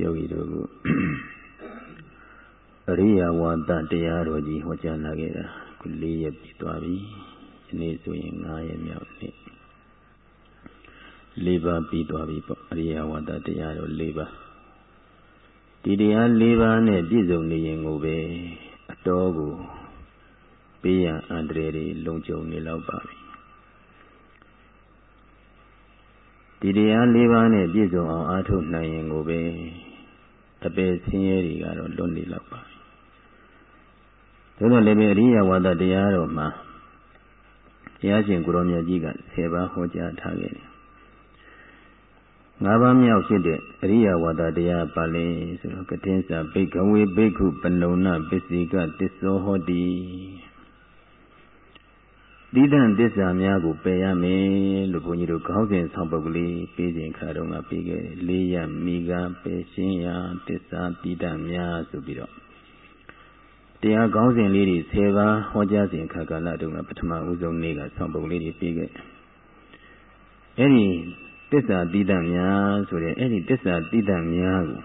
ယောဂီတို့ကိုအရိယဝါဒတရားတော်ကြီးဟောကြားလာခဲ့တာခု၄ရက်ပြည့်သွားပြီဒီနေ့ဆိုရင်၅ရက်မြောက်နေ့၄ပါးပြီးသွားပြီပေါ့အရိယဝါဒတရားတော်၄ပါးဒီတရား၄ပါးနဲ့ပြည့်စုံနေရင်ကိုပဲအတော်ကိုပေးရန်အန္တရာယ်တွေလုံခြုံနေလောက်ပါပြီဒီတရား၄ပါးနဲ့ပြည့်စုံအောင်အားထုတ်နိုင်ရင်ကိုပဲ အပေဆင်းရဲတွေကတော့လွတ်နေလောက်ပါသို့တော်လည်းပဲအရိယဝါဒတရားတော်မှာဘုရားရှင်ကိုရောမြတ်ကြီးက10ပါးဟောကြားထားခဲ့တယ်ငါးပါးမြောက်ဖြစ်တဲ့အရိယဝါဒတရားပါလဲဆိုတော့ကတင်းစာဘိကဝေဘိက္ခုပနုဏပစ္စည်းကတစ္ဆောဟောတိ တိဒံသစ္စာများကိုပယ်ရမယ်လို့ဘုန်းကြီးတို့ခေါင်းစဉ်ဆောင်ပုဒ်ကလေးပေးခြင်းခါတော့ကပေးခဲ့တယ်လေးရမိကပယ်ရှင်းရာသစ္စာတိဒံများဆိုပြီးတော့တရားခေါင်းစဉ်လေးတွေ10ပါးဟောကြားစဉ်ခါကာလတုန်းကပထမဦးဆုံးနေ့ကဆောင်ပုဒ်လေးတွေပေးခဲ့အဲ့ဒီသစ္စာတိဒံများဆိုတဲ့အဲ့ဒီသစ္စာတိဒံများကို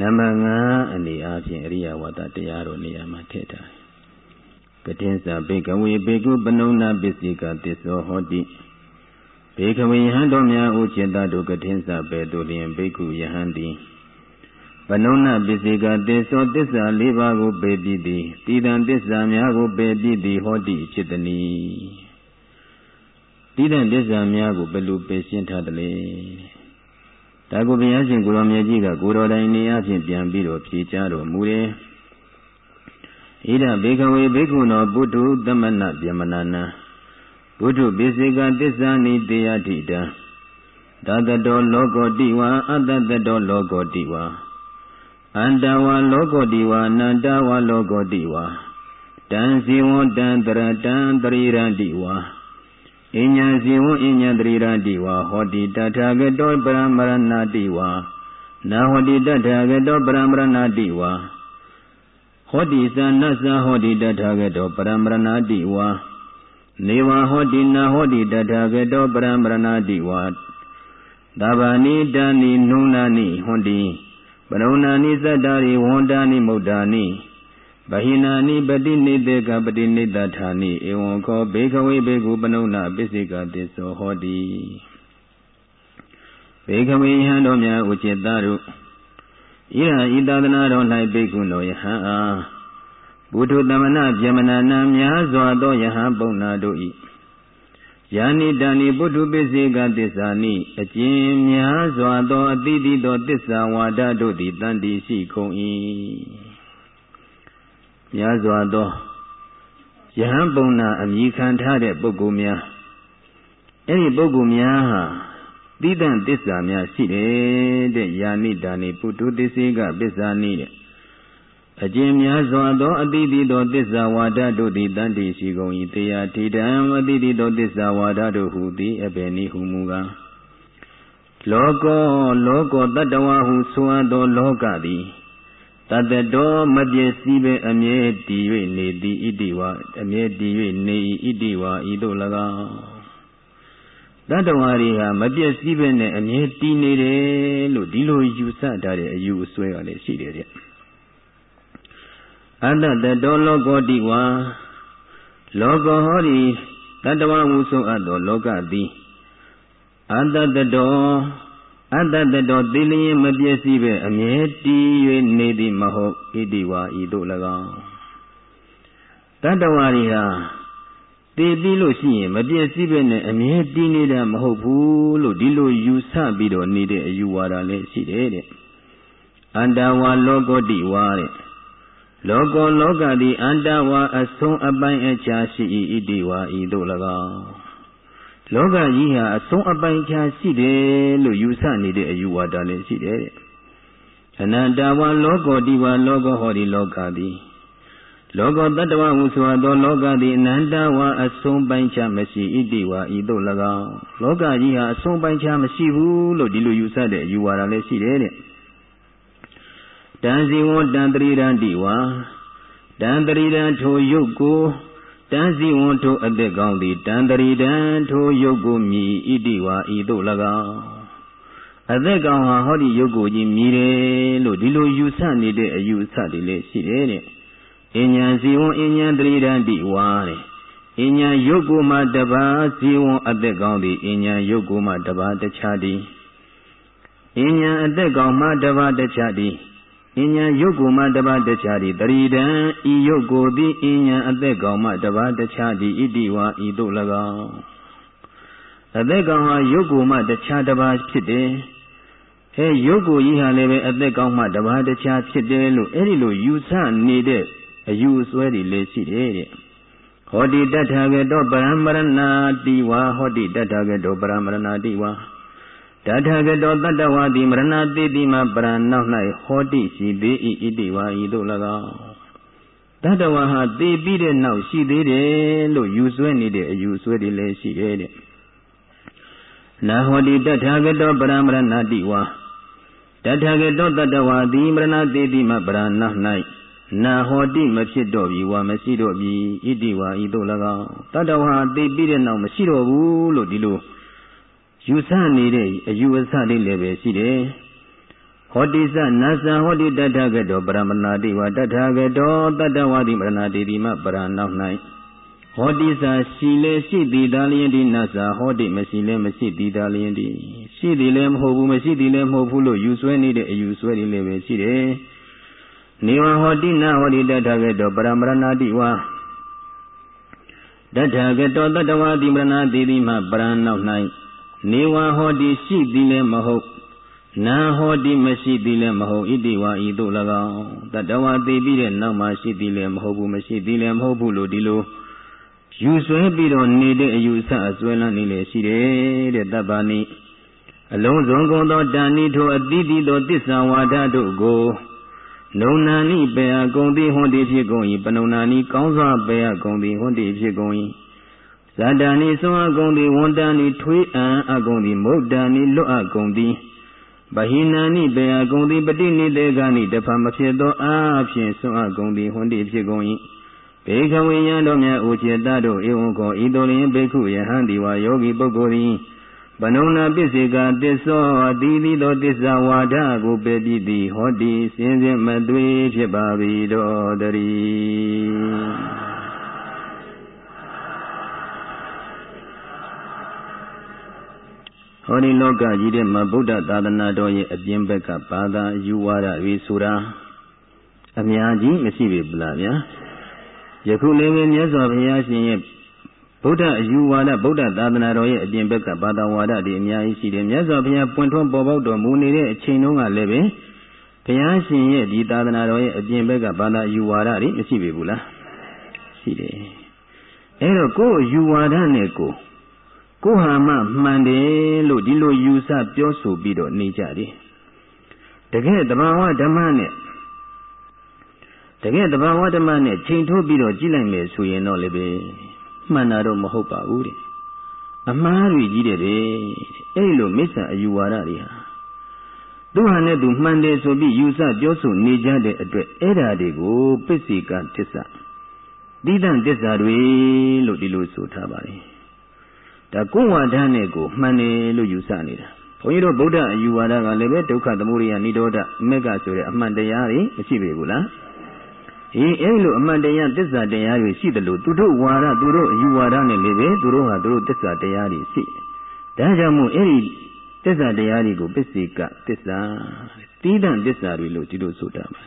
နံပါတ်5အနေအားဖြင့်အရိယဝါဒတရားတော်နေရာမှာထည့်ထား ကတင်္စဘေကဝေဘေကုပနုဏပစ္စည်းကသစ္စောဟောတိဘေကဝေယဟန်တော်များဥจิตတို့ကတင်္စဘေတုလျင်ဘေကုယဟန်တိပနုဏပစ္စည်းကသစ္စောသစ္စာ၄ပါးကိုပေပြီးသည်တိတံသစ္စာများကိုပေပြီးသည်ဟောတိဖြစ်သည်တိတံသစ္စာများကိုဘယ်လိုပေရှင်းထားသလဲဒါကိုဘုရားရှင်ကိုရောင်မြတ်ကြီးကကိုတော်တိုင်နေအချင်းပြန်ပြီးတော့ဖြေချတော်မူတယ် ဣဒဘေကဝေဘေကုနောပုထုတမနဗျမနာနံပုထုပိစေကသစ္စာနိတေယတိတံသတတောလောကောတိဝံအတတတောလောကောတိဝံအန္တဝါလောကောတိဝါအနန္တဝါလောကောတိဝါတံစီဝံတံတရတံတရိရတိဝါအဉ္ဉံစီဝံအဉ္ဉံတရိရတိဝါဟောတိတထာဂတောပရမရဏတိဝါနာဟောတိတထာဂတောပရမရဏတိဝါ ဟောတိသနသဟောတိတထာဂတောပရမရဏတိဝါနေဝဟောတိနာဟောတိတထာဂတောပရမရဏတိဝါသဗ္ဗနိတဏိနုနာနိဟွန်တိပရုဏာနိသတ္တာရိဝန္တာနိမုဒ္ဒာနိဗဟိနာနိပတိနိတေကပတိနိတထာနိဧဝံခောဘေခဝေဘေကုပနုဏပစ္စေကသစ္စောဟောတိဘေခဝေယံတော်များဥจิตတို့ ဣရဤသာသနာတော်၌ဘိက္ခုနောယဟံအားဘုထုတမနာဗျမနာနာများစွာသောယဟံပုံနာတို့၏ယာနိတဏိပုထုပစ္စေကသစ္စာနိအကျဉ်များစွာသောအတိတိသောသစ္စာဝါဒတို့သည်တန်တိရှိကုန်၏များစွာသောယဟန်ပုံနာအမိခံထားတဲ့ပုဂ္ဂိုလ်များအဲ့ဒီပုဂ္ဂိုလ်များဟာ သီးသန့်သစ္စာများရှိတယ်တဲ့ယာနိဒါနိပုထုသစ္စေကပစ္စာနိတဲ့အကျဉ်များစွာသောအတိတိသောသစ္စာဝါဒတို့သည်တန်တိရှိကုန်၏တရားထိတံအတိတိသောသစ္စာဝါဒတို့ဟူသည်အဘယ်နည်းဟုမူကားလောကောလောကောတတဝဟုဆိုအပ်သောလောကသည်တတတောမပြည့်စည်ပဲအမြဲတည်၍နေသည်ဣတိဝအမြဲတည်၍နေ၏ဣတိဝဤသို့၎င်း တတ္တဝါတွေဟာမပြည့်စည်ပဲနဲ့အမြဲတည်နေတယ်လို့ဒီလိုယူဆထားတဲ့အယူအဆွဲကလည်းရှိတယ်တဲ့အတ္တတတောလောကောတိဝါလောကဟောဒီတတ္တဝါဟုဆိုအပ်သောလောကသည်အတ္တတတောအတ္တတတောသိလျင်မပြည့်စည်ပဲအမြဲတည်၍နေသည်မဟုတ်ဣတိဝါဤသို့၎င်းတတ္တဝါတွေဟာ တည်ပြီးလို့ရှိရင် မပြည့်စည်ပဲနဲ့အမြဲတည်နေတာမဟုတ်ဘူးလို့ဒီလိုယူဆပြီးတော့နေတဲ့အယူဝါဒလည်းရှိတယ်တဲ့အန္တဝါလောကောတိဝါတဲ့လောကောလောကသည်အန္တဝါအဆုံးအပိုင်းအခြားရှိ၏ဣတိဝါဤသို့၎င်းလောကကြီးဟာအဆုံးအပိုင်းအခြားရှိတယ်လို့ယူဆနေတဲ့အယူဝါဒလည်းရှိတယ်တဲ့အနန္တဝါလောကောတိဝါလောကဟောဒီလောကသည် လောကတတ္တဝဟုဆိုသော လောကသည်အနန္တဝါအဆုံးပိုင်းခြားမရှိဣတိဝါဤသို့၎င်းလောကကြီးဟာအဆုံးပိုင်းခြားမရှိဘူးလို့ဒီလိုယူဆတဲ့အယူဝါဒလည်းရှိတယ်တဲ့တံစီဝံတံတရိရန္တိဝါတံတရိရန်ထိုယုတ်ကိုတံစီဝံထိုအသက်ကောင်းသည်တံတရိတံထိုယုတ်ကိုမြည်ဣတိဝါဤသို့၎င်းအသက်ကောင်ဟာဟောဒီရုပ်ကိုကြီးမြည်တယ်လို့ဒီလိုယူဆနေတဲ့အယူအဆတွေလည်းရှိတယ်တဲ့ အညာဇီဝံအညာတရိဒံတိဝါတဲ့အညာယုတ်ကိုမှတပါးဇီဝံအသက်ကောင်းသည်အညာယုတ်ကိုမှတပါးတခြားသည်အညာအသက်ကောင်းမှတပါးတခြားသည်အညာယုတ်ကိုမှတပါးတခြားသည်တရိဒံဤယုတ်ကိုသည်အညာအသက်ကောင်းမှတပါးတခြားသည်ဣတိဝါဤတို့၎င်းအသက်ကောင်ဟာယုတ်ကိုမှတခြားတပါးဖြစ်တယ်။ဟဲ့ယုတ်ကိုကြီးဟာလည်းပဲအသက်ကောင်မှတပါးတခြားဖြစ်တယ်လို့အဲ့ဒီလိုယူဆနေတဲ့ အယူအဆွဲတွေလည်းရှိတယ်တဲ့ဟောတိတထာဂတောပရမရဏတိဝါဟောတိတထာဂတောပရမရဏတိဝါတထာဂတောတတ္တဝါတိမရဏတိတိမပရနောက်၌ဟောတိရှိသေး၏ဣတိဝါဤတို့၎င်းတတ္တဝါဟာသိပြီးတဲ့နောက်ရှိသေးတယ်လို့ယူဆွဲနေတဲ့အယူဆွဲတွေလည်းရှိတယ်တဲ့နာဟောတိတထာဂတောပရမရဏတိဝါတထာဂတောတတဝါတိမရဏတိတိမပရဏ၌နာ ဟောတိမဖြစ်တော့ပြီဝါမရှိတော့ပြီဣတိဝါဤတို့၎င်းတတဝါသိပြီးတဲ့နောက်မရှိတော့ဘူးလို့ဒီလိုယူဆနေတဲ့အယူအဆလေးလည်းပဲရှိတယ်ဟောတိသနသဟောတိတထာဂတောပရမဏတိဝါတထာဂတောတတဝါတိမရဏတိတိမပရဏော၌ဟောတိစာရှိလေရှိသည်ဒါလျင်ဒီနတ်စာဟောတိမရှိလဲမရှိသည်ဒါလျင်ဒီရှိသည်လည်းမဟုတ်ဘူးမရှိသည်လည်းမဟုတ်ဘူးလို့ယူဆွဲနေတဲ့အယူဆွဲတွေလည်းပဲရှိတယ် နေဝဟောတိနာဟောတိတထကေတောပရမရဏတိဝါတထကေတောတတဝါတိမရဏတိတိမှပရဏော၌နေဝဟောတိရှိသည်လည်းမဟုတ်နာဟောတိမရှိသည်လည်းမဟုတ်ဣတိဝါဤသို့၎င်းတတဝါသိပြီးတဲ့နောက်မှရှိသည်လည်းမဟုတ်ဘူးမရှိသည်လည်းမဟုတ်ဘူးလို့ဒီလိုယူဆွဲပြီးတော့နေတဲ့အယူဆအစွဲလန်းနေလေရှိတယ်တဲ့တပ္ပာနိအလုံးစုံကုန်သောတဏိထိုအတိတိသောတစ္ဆာဝါဒတို့ကို နုံနာနိပေယကုံတိဟွန်တိဖြစ်ကုန်၏ပနုံနာနိကောင်းစွာပေယကုံတိဟွန်တိဖြစ်ကုန်၏ဇာတာနိသွန်အကုံတိဝန်တန်နိထွေးအံအကုံတိမုတ်တန်နိလွတ်အကုံတိဗဟိနာနိပေယကုံတိပတိနိတေကနိတဖမဖြစ်သောအာဖြင့်သွန်အကုံတိဟွန်တိဖြစ်ကုန်၏ဘေခဝေယံတို့မြတ်ဥจิตတို့ဧဝံခောဤတို့လျင်ဘေခုယဟန်ဒီဝါယောဂီပုဂ္ဂိုလ်သည် ဘနုံနာပစ္စေကတစ္ဆောတိတိသောတစ္ဆာဝါဒကိုပေတိသည်ဟောတိစင်စစ်မသွေဖြစ်ပါ၏တော်တည်းဟောဒီလောကကြီးထဲမှာဗုဒ္ဓသာသနာတော်ရဲ့အပြင်ဘက်ကဘာသာယူဝါဒတွေဆိုတာအများကြီးမရှိပြီဗလားဗျာယခုလည်းမြတ်စွာဘုရားရှင်ရဲ့ ဗုဒ္ဓအယူဝါဒဗုဒ္ဓသာသနာတော်ရဲ့အပြင်ဘက်ကဘာသာဝါဒတွေအများကြီးရှိတယ်မြတ်စွာဘုရားပွင့်ထွန်းပေါ်ပေါက်တော်မူနေတဲ့အချိန်တုန်းကလည်းပဲဘုရားရှင်ရဲ့ဒီသာသနာတော်ရဲ့အပြင်ဘက်ကဘာသာအယူဝါဒတွေမရှိပြီဘူးလားရှိတယ်အဲတော့ကိုယ်အယူဝါဒနဲ့ကိုကိုဟာမှမှန်တယ်လို့ဒီလိုယူဆပြောဆိုပြီးတော့နေကြတယ်တကယ်တဘာဝဓမ္မနဲ့တကယ်တဘာဝဓမ္မနဲ့ချိန်ထိုးပြီးတော့ကြည့်လိုက်မယ်ဆိုရင်တော့လည်းပဲ မှန်တာတော့မဟုတ်ပါဘူးတဲ့အမှားတွေကြီးတယ်တဲ့အဲ့လိုမိစ္ဆာအယူဝါဒတွေဟာသူဟာနဲ့သူမှန်တယ်ဆိုပြီးယူဆပြောဆိုနေကြတဲ့အတွက်အဲ့ဓာတွေကိုပစ္စေကတစ္ဆာတိတံတစ္ဆာတွေလို့ဒီလိုဆိုထားပါတယ်ဒါကိုယ်ဝါဒနဲ့ကိုမှန်တယ်လို့ယူဆနေတာဘုန်းကြီးတို့ဗုဒ္ဓအယူဝါဒကလည်းပဲဒုက္ခသမုဒယနိရောဓမက်ကဆိုတဲ့အမှန်တရားတွေမရှိပေဘူးလား အေးအဲ့လိုအမှန်တရားသစ္စာတရားတွေရှိတယ်လို့သူတို့ဝါဒသူတို့အယူဝါဒနဲ့လည်းပဲသူတို့ဟာသူတို့သစ္စာတရားတွေရှိဒါကြောင့်မို့အဲ့ဒီသစ္စာတရားတွေကိုပစ္စေကသစ္စာတိဒံသစ္စာတွေလို့ဒီလိုဆိုတာပါ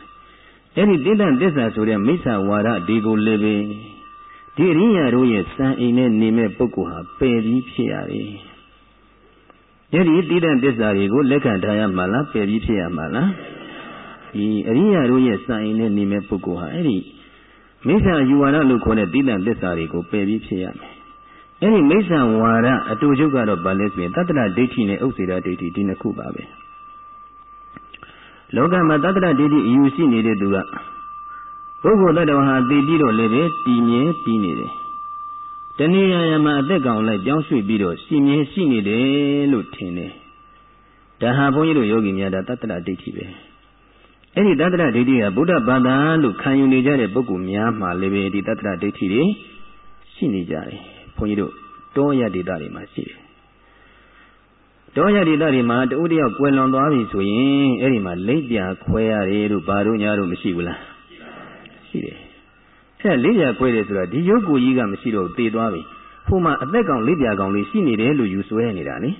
အဲ့ဒီတိဒံသစ္စာဆိုတဲ့မိစ္ဆာဝါဒဒီကိုလည်းပဲဒီအရိယာတို့ရဲ့စံအိမ်နဲ့နေမဲ့ပုဂ္ဂိုလ်ဟာပယ်ပြီးဖြစ်ရတယ်အဲ့ဒီတိဒံသစ္စာတွေကိုလက်ခံထားရမှာလားပယ်ပြီးဖြစ်ရမှာလား ဒီအရိယာတို့ရဲ့စံအိမ်နဲ့နေမဲ့ပုဂ္ဂိုလ်ဟာအဲ့ဒီမိစ္ဆာယူဝါဒလို့ခေါ်တဲ့တိတ္တသစ္စာတွေကိုပယ်ပြီးဖြစ်ရမယ်။အဲ့ဒီမိစ္ဆာဝါဒအတူချုပ်ကတော့ဘာလဲဆိုရင်တတ္တရဒိဋ္ဌိနဲ့ဥစ္စေရဒိဋ္ဌိဒီနှစ်ခုပါပဲ။လောကမှာတတ္တရဒိဋ္ဌိအယူရှိနေတဲ့သူကပုဂ္ဂိုလ်တ attva ဟာတည်ပြီးတော့လည်းပဲတည်မြဲပြီးနေတယ်။တဏှာယမှာအသက်ကောင်လိုက်ပြောင်းရွှေ့ပြီးတော့ရှိမြဲရှိနေတယ်လို့ထင်တယ်။ဒါဟာဘုန်းကြီးတို့ယောဂီများဒါတတ္တရဒိဋ္ဌိပဲ။ အဲ့ဒီတတ္တရဒိဋ္ဌိကဗုဒ္ဓဘာသာလို့ခံယူနေကြတဲ့ပုဂ္ဂိုလ်များမှာလည်းပဲဒီတတ္တရဒိဋ္ဌိတွေရှိနေကြတယ်ဘုန်းကြီးတို့တောရဒေသတွေမှာရှိတယ်။ဒါကြောင့်မို့အဲ့ဒီတတ္တရဒိဋ္ဌိတောရဒေသတွေမှာတဦးတယောက်ကွယ်လွန်သွားပြီဆိုရင်အဲ့ဒီမှာလိပ်ပြာခွဲရတယ်လို့ဘာတို့ညာတို့မရှိဘူးလားရှိတယ်အဲ့လိပ်ပြာခွဲတယ်ဆိုတာဒီရုပ်ကိုယ်ကြီးကမရှိတော့သေသွားပြီဟိုမှာအသက်ကောင်လိပ်ပြာကောင်လေးရှိနေတယ်လို့ယူဆွဲနေတာလေ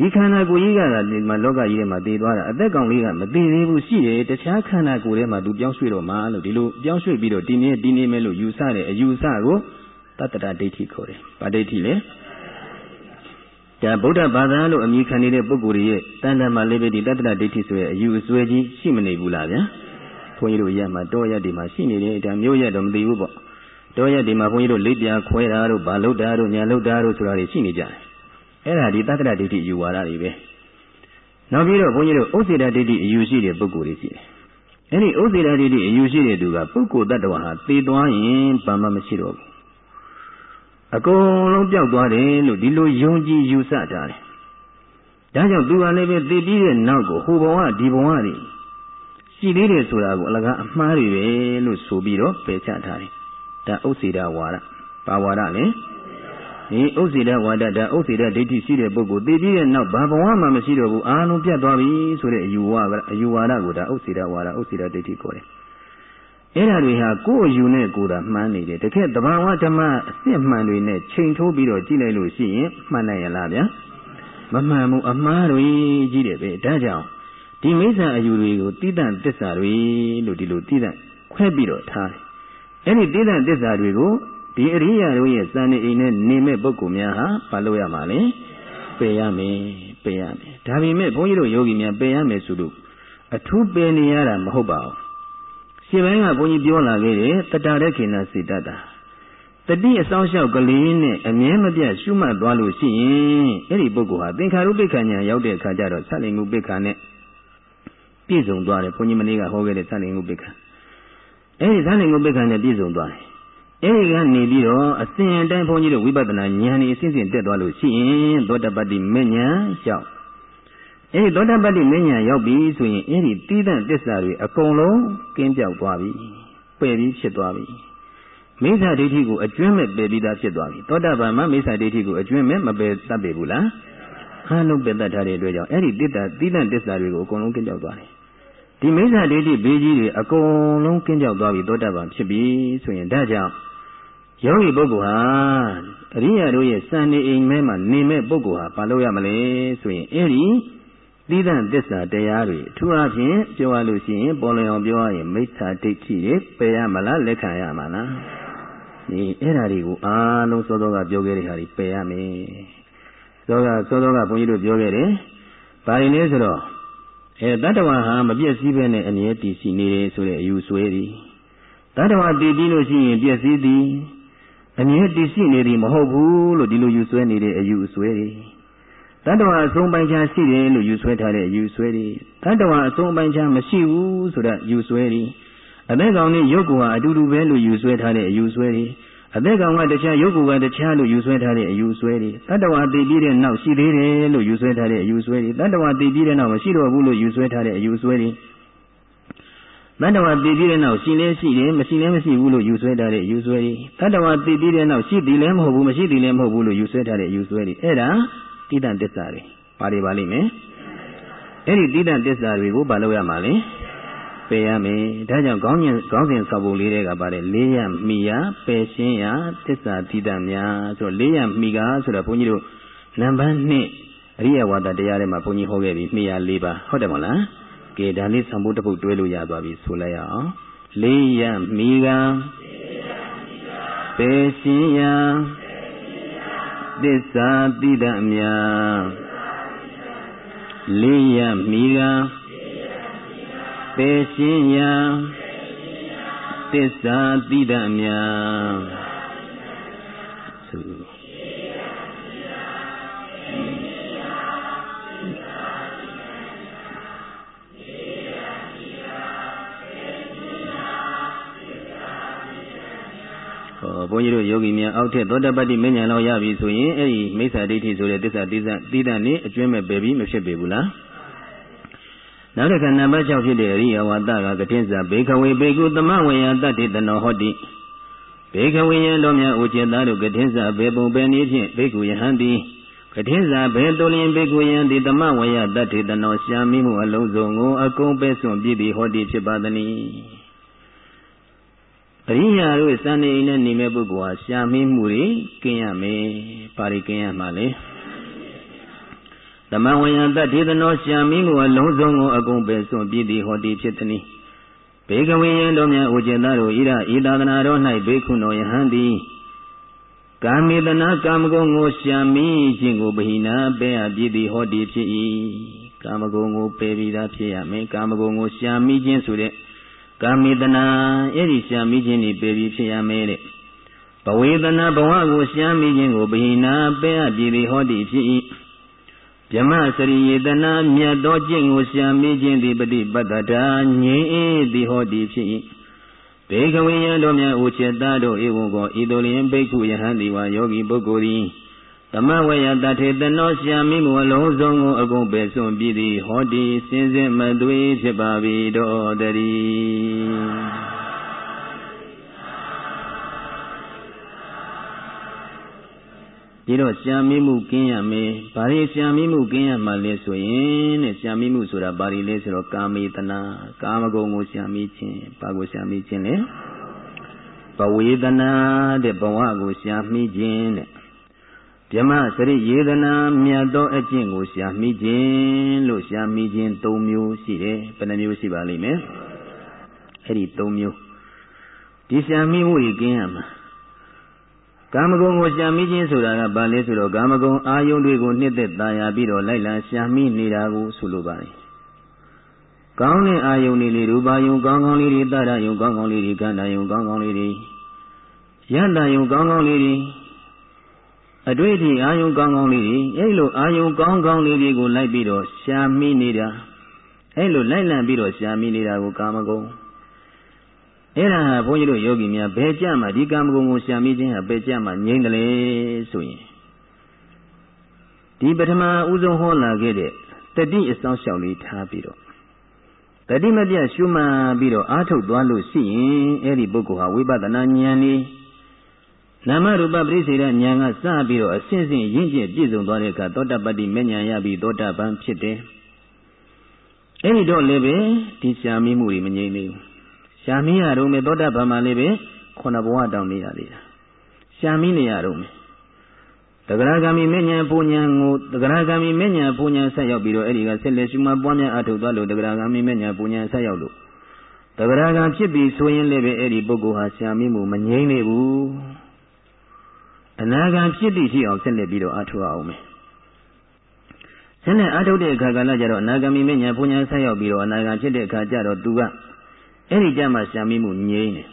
ဒီခန္ဓာကိုယ်ကြီးကဒီမှာလောကကြီးထဲမှာသေသွားတာအသက်ကောင်လေးကမသေသေးဘူးရှိတယ်တခြားခန္ဓာကိုယ်ထဲမှာသူပြောင်းရွှေ့တော့မှလို့ဒီလိုပြောင်းရွှေ့ပြီးတော့တည်မြဲတည်နေမယ်လို့ယူဆတဲ့အယူဆကိုတတ္တရဒိဋ္ဌိခေါ်တယ်။ဗာဒိဋ္ဌိလေဒါဗုဒ္ဓဘာသာလို့အမည်ခံနေတဲ့ပုဂ္ဂိုလ်ရဲ့တဏ္ဍာမှာလည်းပဲဒီတတ္တရဒိဋ္ဌိဆိုတဲ့အယူအဆွဲကြီးရှိမနေဘူးလားဗျာ။ဘုန်းကြီးတို့ရမှာတောရက်ဒီမှာရှိနေတယ်ဒါမျိုးရက်တော့မသိဘူးပေါ့။တောရက်ဒီမှာဘုန်းကြီးတို့လိပ်ပြာခွဲတာတို့ဗာလုတ်တာတို့ညာလုတ်တာတို့ဆိုတာတွေရှိနေကြတယ်။ အဲ့ဒါဒီတတ္တရဒိဋ္ဌိယူဝါဒတွေပဲ။နောက်ပြီးတော့ဘုန်းကြီးတို့ဥစ္စေတဒိဋ္ဌိအယူရှိတဲ့ပုဂ္ဂိုလ်တွေရှိတယ်။အဲ့ဒီဥစ္စေတဒိဋ္ဌိအယူရှိတဲ့သူကပုဂ္ဂိုလ်တ attva ဟာသိသွားရင်ဘာမှမရှိတော့ဘူးအကုန်လုံးပျောက်သွားတယ်လို့ဒီလိုယုံကြည်ယူဆကြတယ်။ဒါကြောင့်သူကလည်းပဲသိပြီးတဲ့နောက်ကိုဟိုဘဝဒီဘဝတွေရှိသေးတယ်ဆိုတာကိုအလကားအမှားတွေပဲလို့ဆိုပြီးတော့ပယ်ချထားတယ်။ဒါဥစ္စေတဝါဒ။ဘာဝါဒလဲ။ ဒီဥစ္စေတဝါဒဒါဥစ္စေတဒိဋ္ဌိရှိတဲ့ပုဂ္ဂိုလ်သိပြီးတဲ့နောက်ဘာဘဝမှမရှိတော့ဘူးအာလုံးပြတ်သွားပြီဆိုတဲ့အယူဝါဒအယူဝါဒကိုဒါဥစ္စေတဝါဒဥစ္စေတဒိဋ္ဌိခေါ်တယ်။အဲ့ဒါတွေဟာကိုယ်အယူနဲ့ကိုယ်သာမှန်းနေတယ်တကယ်တဘာဝဓမ္မအစစ်မှန်တွေနဲ့ချိန်ထိုးပြီးတော့ကြည့်လိုက်လို့ရှိရင်မှန်နိုင်ရလားဗျာမမှန်ဘူးအမှားတွေကြီးတယ်ပဲဒါကြောင့်ဒီမိစ္ဆာအယူတွေကိုတိတန့်သစ္စာတွေလို့ဒီလိုတိတန့်ခွဲပြီးတော့ထားတယ်အဲ့ဒီတိတန့်သစ္စာတွေကို ဒီအရိယာတို့ရဲ့စံနေအိမ်နဲ့နေမဲ့ပုဂ္ဂိုလ်များဟာဘာလို့ရမှာလဲပယ်ရမယ်ပယ်ရမယ်ဒါပေမဲ့ဘုန်းကြီးတို့ယောဂီများပယ်ရမယ်ဆိုလို့အထူးပယ်နေရတာမဟုတ်ပါဘူးရှင်ပိုင်းကဘုန်းကြီးပြောလာခဲ့တယ်တတရခေနစေတတာတတိအဆောင်လျှောက်ကလေးနဲ့အမြဲမပြတ်ရှုမှတ်သွားလို့ရှိရင်အဲ့ဒီပုဂ္ဂိုလ်ဟာသင်္ခါရုပ္ပခဏ်ညာရောက်တဲ့အခါကျတော့သလင်မှုပ္ပခဏ်နဲ့ပြည့်စုံသွားတယ်ဘုန်းကြီးမနေ့ကဟောခဲ့တဲ့သလင်မှုပ္ပခဏ်အဲ့ဒီသလင်မှုပ္ပခဏ်နဲ့ပြည့်စုံသွားတယ် အဲ့ဒီကနေပြီးတော့အစဉ်အတိုင်းဘုန်းကြီးတို့ဝိပဿနာဉာဏ်ဤအစဉ်စဉ်တက်သွားလို့ရှိရင်သောတပတ္တိမဉ္ဇဉ်ရောက်အဲဒီသောတာပတ္တိမဉ္ဇဉ်ရောက်ပြီဆိုရင်အဲဒီတိဒန့်တစ္ဆာတွေအကုန်လုံးကင်းပြောက်သွားပြီပယ်ပြီးဖြစ်သွားပြီမိစ္ဆာဒိဋ္ဌိကိုအကျွမ်းမဲ့ပယ်ပြီးသားဖြစ်သွားပြီသောတာပန်မှာမိစ္ဆာဒိဋ္ဌိကိုအကျွမ်းမဲ့မပယ်တတ်ပေဘူးလားအားလုံးပယ်တတ်ထားတဲ့အတွက်ကြောင့်အဲ့ဒီတိတ္တတိဒန့်တစ္ဆာတွေကိုအကုန်လုံးကင်းပြောက်သွားတယ်ဒီမိစ္ဆာဒိဋ္ဌိဘေးကြီးတွေအကုန်လုံးကင်းပြောက်သွားပြီသောတာပန်ဖြစ်ပြီဆိုရင်ဒါကြောင့် ယောဂီပုဂ္ဂိုလ်ဟာအရိယာတို့ရဲ့စံနေအိမ်မဲမှာနေမဲ့ပုဂ္ဂိုလ်ဟာဘာလို့ရမလဲဆိုရင်အဲ့ဒီသီးသန့်သစ္စာတရားတွေအထူးအဖြင့်ပြောရလို့ရှိရင်ပေါ်လွင်အောင်ပြောရရင်မိစ္ဆာဒိဋ္ဌိတွေပယ်ရမလားလက်ခံရမှာလားဒီအဲ့ဓာတွေကိုအားလုံးစောစောကပြောခဲ့တဲ့ဟာတွေပယ်ရမယ်စောကစောစောကဘုန်းကြီးတို့ပြောခဲ့တယ်ဘာရင်လဲဆိုတော့အဲတတ္တဝါဟာမပြည့်စည်ပဲနဲ့အမြဲတည်ရှိနေတယ်ဆိုတဲ့အယူဆွဲသည်တတ္တဝါတည်ပြီးလို့ရှိရင်ပြည့်စည်သည် အမြဲတည်ရှိနေသည်မဟုတ်ဘူးလို့ဒီလိုယူဆွဲနေတဲ့အယူအဆွဲတွေတတ္တဝါအဆုံးပိုင်းခြားရှိတယ်လို့ယူဆွဲထားတဲ့ယူဆွဲတွေတတ္တဝါအဆုံးပိုင်းခြားမရှိဘူးဆိုတဲ့ယူဆွဲတွေအသက်ကောင်နဲ့ရုပ်ကိုယ်ဟာအတူတူပဲလို့ယူဆွဲထားတဲ့ယူဆွဲတွေအသက်ကောင်ကတခြားရုပ်ကိုယ်ကတခြားလို့ယူဆွဲထားတဲ့အယူဆွဲတွေတတ္တဝါသိပြီးတဲ့နောက်ရှိသေးတယ်လို့ယူဆွဲထားတဲ့အယူဆွဲတွေတတ္တဝါသိပြီးတဲ့နောက်မရှိတော့ဘူးလို့ယူဆွဲထားတဲ့အယူဆွဲတွေ တတ္တဝါသိပြီးတဲ့နောက်ရှိလဲရှိတယ်မရှိလဲမရှိဘူးလို့ယူဆွဲထားတဲ့ယူဆွဲတွေတတ္တဝါသိပြီးတဲ့နောက်ရှိသည်လည်းမဟုတ်ဘူးမရှိသည်လည်းမဟုတ်ဘူးလို့ယူဆွဲထားတဲ့ယူဆွဲတွေအဲ့ဒါတိတ္တတစ္ဆာတွေပါတွေပါလိမ့်မယ်အဲ့ဒီတိတ္တတစ္ဆာတွေကိုဘာလို့ရမှာလဲပယ်ရမယ်ဒါကြောင့်ခေါင်းညင်ခေါင်းစဉ်ဆောက်ဖို့လေးတွေကပါတယ်လေးရမိရပယ်ရှင်းရတစ္ဆာတိတ္တများဆိုတော့လေးရမိကဆိုတော့ဘုန်းကြီးတို့နံပါတ်1အရိယဝါဒတရားထဲမှာဘုန်းကြီးဟောခဲ့ပြီမိရ၄ပါးဟုတ်တယ်မဟုတ်လား ကဲဒါလေးဆံဖို့တစ်ပုဒ်တွဲလို့ရသွားပြီဆိုလိုက်ရအောင်လေးရမိကပယ်ရှင်းရသစ္စာတိဒမြာလေးရမိကပေရှင်းရသစ္စာတိဒမြာသု ဘုန်းကြီးတို့ယောဂီများအောက်ထက်သောတပတ္တိမဉ္ဇဉ်လောက်ရပြီဆိုရင်အဲ့ဒီမိစ္ဆာဒိဋ္ဌိဆိုတဲ့သစ္စာတိစ္ဆတိတ္တနေအကျွမ်းမဲ့ပယ်ပြီးမဖြစ်ပေဘူးလားနောက်တစ်ခါနံပါတ်6ဖြစ်တဲ့အရိယဝါဒကကတိစ္ဆာဘေခဝေဘေကုသမဝေယတတ္တိတနောဟောတိဘေခဝေယံတော်များဥจิตသားတို့ကတိစ္ဆာဘေပုံပဲနည်းဖြင့်ဘေကုယဟန်သည်ကတိဇာဘေတုလင်ဘေကုယံဒီတမဝယတတ္ထေတနောရှာမိမှုအလုံးစုံကိုအကုန်ပဲစွန့်ပြည့်သည်ဟောတိဖြစ်ပါသနည်းပ ရိယာတို့စံနေနဲ့နေမဲ့ပုဂ္ဂိုလ်ဟာရှာမိမှုတွေကင်းရမယ်ပါရိကင်းရမှာလေတမဝယတတ္ထေတနောရှာမိမှုအလုံးစုံကိုအကုန်ပဲစွန့်ပြည့်သည်ဟောတိဖြစ်သနည်းဘေကဝေယံတို့မြတ်ဥကျင်သားတို့ဣရဤသာသနာတော်၌ဘေခုနောယဟန်သည်ကာမေတနာကာမဂုဏ်ကိုရှာမိခြင်းကိုဗဟိနာပဲအပ်ပြီးသည်ဟောဒီဖြစ်၏ကာမဂုဏ်ကိုပယ်ပြီးသားဖြစ်ရမယ်ကာမဂုဏ်ကိုရှာမိခြင်းဆိုတဲ့ ကာမေတနာအဲ့ဒီရှာမိခြင်းนี่ပယ်ပြီးဖြစ်ရမယ်တဲ့ဘဝေတနာဘဝကိုရှာမိခြင်းကိုဗဟိနာပဲအပ်ပြီးသည်ဟောဒီဖြစ်၏ဗြမစရိယေတနာမြတ်သောကျင့်ကိုရှာမိခြင်းသည်ပฏิပတ္တာငြိမ်းသည်ဟောဒီဖြစ်၏ဘေကဝိယံတို့မြတ်ဥချေတတို့ဧဝံကိုဤတို့လျင်ဘိက္ခုယဟန်ဒီဝါယောဂီပုဂ္ဂိုလ်သည် သမဝေယတထေတနောရှာမိမှုအလုံးစုံကိုအကုန်ပဲစွန့်ပြီးသည်ဟောဒီစင်စစ်မသွေးဖြစ်ပါ၏တော်တည်းဒီတော့ရှာမိမှုကင်းရမယ်။ဘာတွေရှာမိမှုကင်းရမှာလဲဆိုရင်တဲ့ရှာမိမှုဆိုတာဘာတွေလဲဆိုတော့ကာမေတနာကာမဂုဏ်ကိုရှာမိခြင်းဘာကိုရှာမိခြင်းလဲဘဝေဒနာတဲ့ဘဝကိုရှာမိခြင်းတဲ့ ဓမ္မစရိယေဒနာမြတ်သောအကျင့်ကိုရှာမိခြင်းလို့ရှာမိခြင်း၃မျိုးရှိတယ်ဘယ်နှမျိုးရှိပါလိမ့်မယ်အဲ့ဒီ၃မျိုးဒီရှာမိမှုကြီးကင်းရမှာကာမဂုဏ်ကိုရှာမိခြင်းဆိုတာကဘာလဲဆိုတော့ကာမဂုဏ်အာယုန်တွေကိုနှစ်သက်ตาရပြီးတော့လိုက်လံရှာမိနေတာကိုဆိုလိုပါတယ်ကောင်းတဲ့အာယုန်လေးတွေရူပါယုန်ကောင်းကောင်းလေးတွေတရယုန်ကောင်းကောင်းလေးတွေကန္တာယုန်ကောင်းကောင်းလေးတွေယန္တာယုန်ကောင်းကောင်းလေးတွေ အတွေ့အထိအာယုံကောင်းကောင်းလေးတွေအဲ့လိုအာယုံကောင်းကောင်းလေးတွေကိုလိုက်ပြီးတော့ရှာမိနေတာအဲ့လိုလိုက်လံပြီးတော့ရှာမိနေတာကိုကာမဂုဏ်အဲ့ဒါဘုန်းကြီးတို့ယောဂီများဘယ်ကြမှာဒီကာမဂုဏ်ကိုရှာမိခြင်းဟာဘယ်ကြမှာငြိမ့်တယ်လေဆိုရင်ဒီပထမဥဆုံးဟောလာခဲ့တဲ့တတိအဆောင်လျှောက်လေးထားပြီးတော့တတိမပြတ်ရှုမှန်ပြီးတော့အားထုတ်သွားလို့ရှိရင်အဲ့ဒီပုဂ္ဂိုလ်ဟာဝိပဿနာဉာဏ်นี่ နာမရူပပရိစေရဉာဏ်ကစပြီးတော့အစဉ်စဉ်ရင့်ကျက်ပြည့်စုံသွားတဲ့အခါသောတပတ္တိမဉဏ်ရပြီးသောတပန်ဖြစ်တယ်။အဲဒီတော့လည်းပဲဒီရှားမိမှုတွေမငြိမ့်သေးဘူး။ရှားမိရတော့မယ်သောတပန်မှလည်းပဲခုနဘဝတောင်နေရသေးတာ။ရှားမိနေရတော့မယ်။တဂရဂံမိမဉဏ်ပူဉဏ်ကိုတဂရဂံမိမဉဏ်ပူဉဏ်ဆက်ရောက်ပြီးတော့အဲဒီကဆက်လက်ရှုမှတ်ပွားများအထောက်သွားလို့တဂရဂံမိမဉဏ်ပူဉဏ်ဆက်ရောက်လို့တဂရဂံဖြစ်ပြီးဆိုရင်လည်းပဲအဲဒီပုဂ္ဂိုလ်ဟာရှားမိမှုမငြိမ့်သေးဘူး။ အနာဂံဖြစ်သည့်ရှိအောင်ဆက်လက်ပြီးတော့အထုတ်အောင်မယ်ဆက်လက်အထုတ်တဲ့အခါကလည်းကြတော့အနာဂံမဉ္ဇဉ်ပူဉ္ဇဉ်ဆက်ရောက်ပြီးတော့အနာဂံဖြစ်တဲ့အခါကျတော့သူကအဲ့ဒီကြမှာရှာမိမှုငြိမ့်တယ်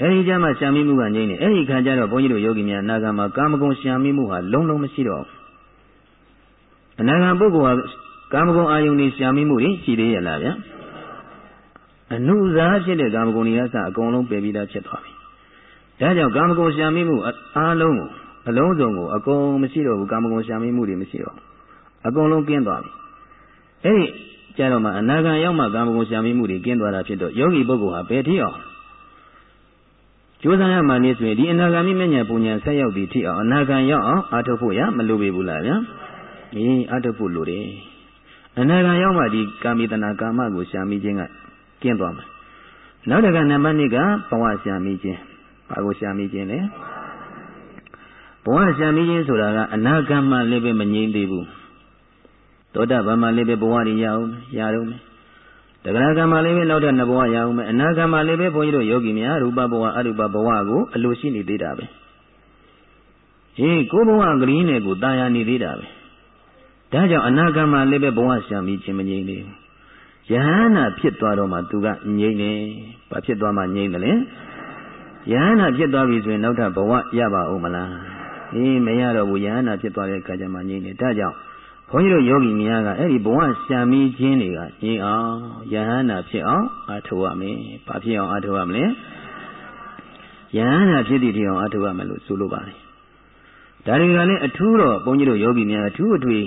အဲ့ဒီကြမှာရှာမိမှုကငြိမ့်တယ်အဲ့ဒီခါကျတော့ဘုန်းကြီးတို့ယောဂီများအနာဂံမှာကာမဂုဏ်ရှာမိမှုဟာလုံးလုံးမရှိတော့အနာဂံပုဂ္ဂိုလ်ဟာကာမဂုဏ်အာယုန်တွေရှာမိမှုတွေရှိသေးရဲ့လားဗျာအနုဇာဖြစ်တဲ့ကာမဂုဏ်တွေကစအကုန်လုံးပယ်ပြီးသားဖြစ်သွားပြီ ဒါကြောင့်ကာမဂုဏ်ရှာမိမှုအားလုံးကိုအလုံးစုံကိုအကုန်မရှိတော့ဘူးကာမဂုဏ်ရှာမိမှုတွေမရှိတော့အကုန်လုံးကင်းသွားပြီအဲ့ဒီကြတော့မှအနာဂံရောက်မှကာမဂုဏ်ရှာမိမှုတွေကင်းသွားတာဖြစ်တော့ယောဂီပုဂ္ဂိုလ်ဟာဘယ်ထိအောင်ကြိုးစားရမှနည်းဆိုရင်ဒီအနာဂံမိမညာပူညာဆက်ရောက်ပြီးထိအောင်အနာဂံရောက်အောင်အာထုတ်ဖို့ရမလိုပေဘူးလားဗျာအေးအာထုတ်ဖို့လိုတယ်အနာဂံရောက်မှဒီကာမိတနာကာမကိုရှာမိခြင်းကကင်းသွားမှာနောက်တစ်ခါနံပါတ်2ကဘဝရှာမိခြင်း ဘာကိုရှာမိခြင်းလဲဘဝရှာမိခြင်းဆိုတာကအနာဂံမှလည်းပဲမငြိမ့်သေးဘူးသောတာပန်မှာလည်းပဲဘဝတွေရအောင်ရတော့မယ်တဂရကံမှာလည်းပဲနောက်တဲ့နှစ်ဘဝရအောင်မယ်အနာဂံမှာလည်းပဲဘုန်းကြီးတို့ယောဂီများရူပဘဝအရူပဘဝကိုအလိုရှိနေသေးတာပဲဟေးကိုဘဝကလေးနဲ့ကိုတာယာနေသေးတာပဲဒါကြောင့်အနာဂံမှာလည်းပဲဘဝရှာမိခြင်းမငြိမ့်သေးဘူးယဟန္တာဖြစ်သွားတော့မှသူကငြိမ့်တယ်ဘာဖြစ်သွားမှငြိမ့်တယ်လဲ ယဟန္တာဖြစ်သွားပြီဆိုရင်နောက်ထပ်ဘဝရပါဦးမလားအေးမရတော့ဘူးယဟန္တာဖြစ်သွားတဲ့အခါကျမှငြိမ့်တယ်ဒါကြောင့်ဘုန်းကြီးတို့ယောဂီများကအဲ့ဒီဘဝရှာမိခြင်းတွေကငြိမ်အောင်ယဟန္တာဖြစ်အောင်အားထုတ်ရမယ်။ဘာဖြစ်အောင်အားထုတ်ရမလဲ။ယဟန္တာဖြစ်သည့်တရားအားထုတ်ရမယ်လို့ဆိုလိုပါတယ်။ဒါတွေကလည်းအထူးတော့ဘုန်းကြီးတို့ယောဂီများအထူးအထွေ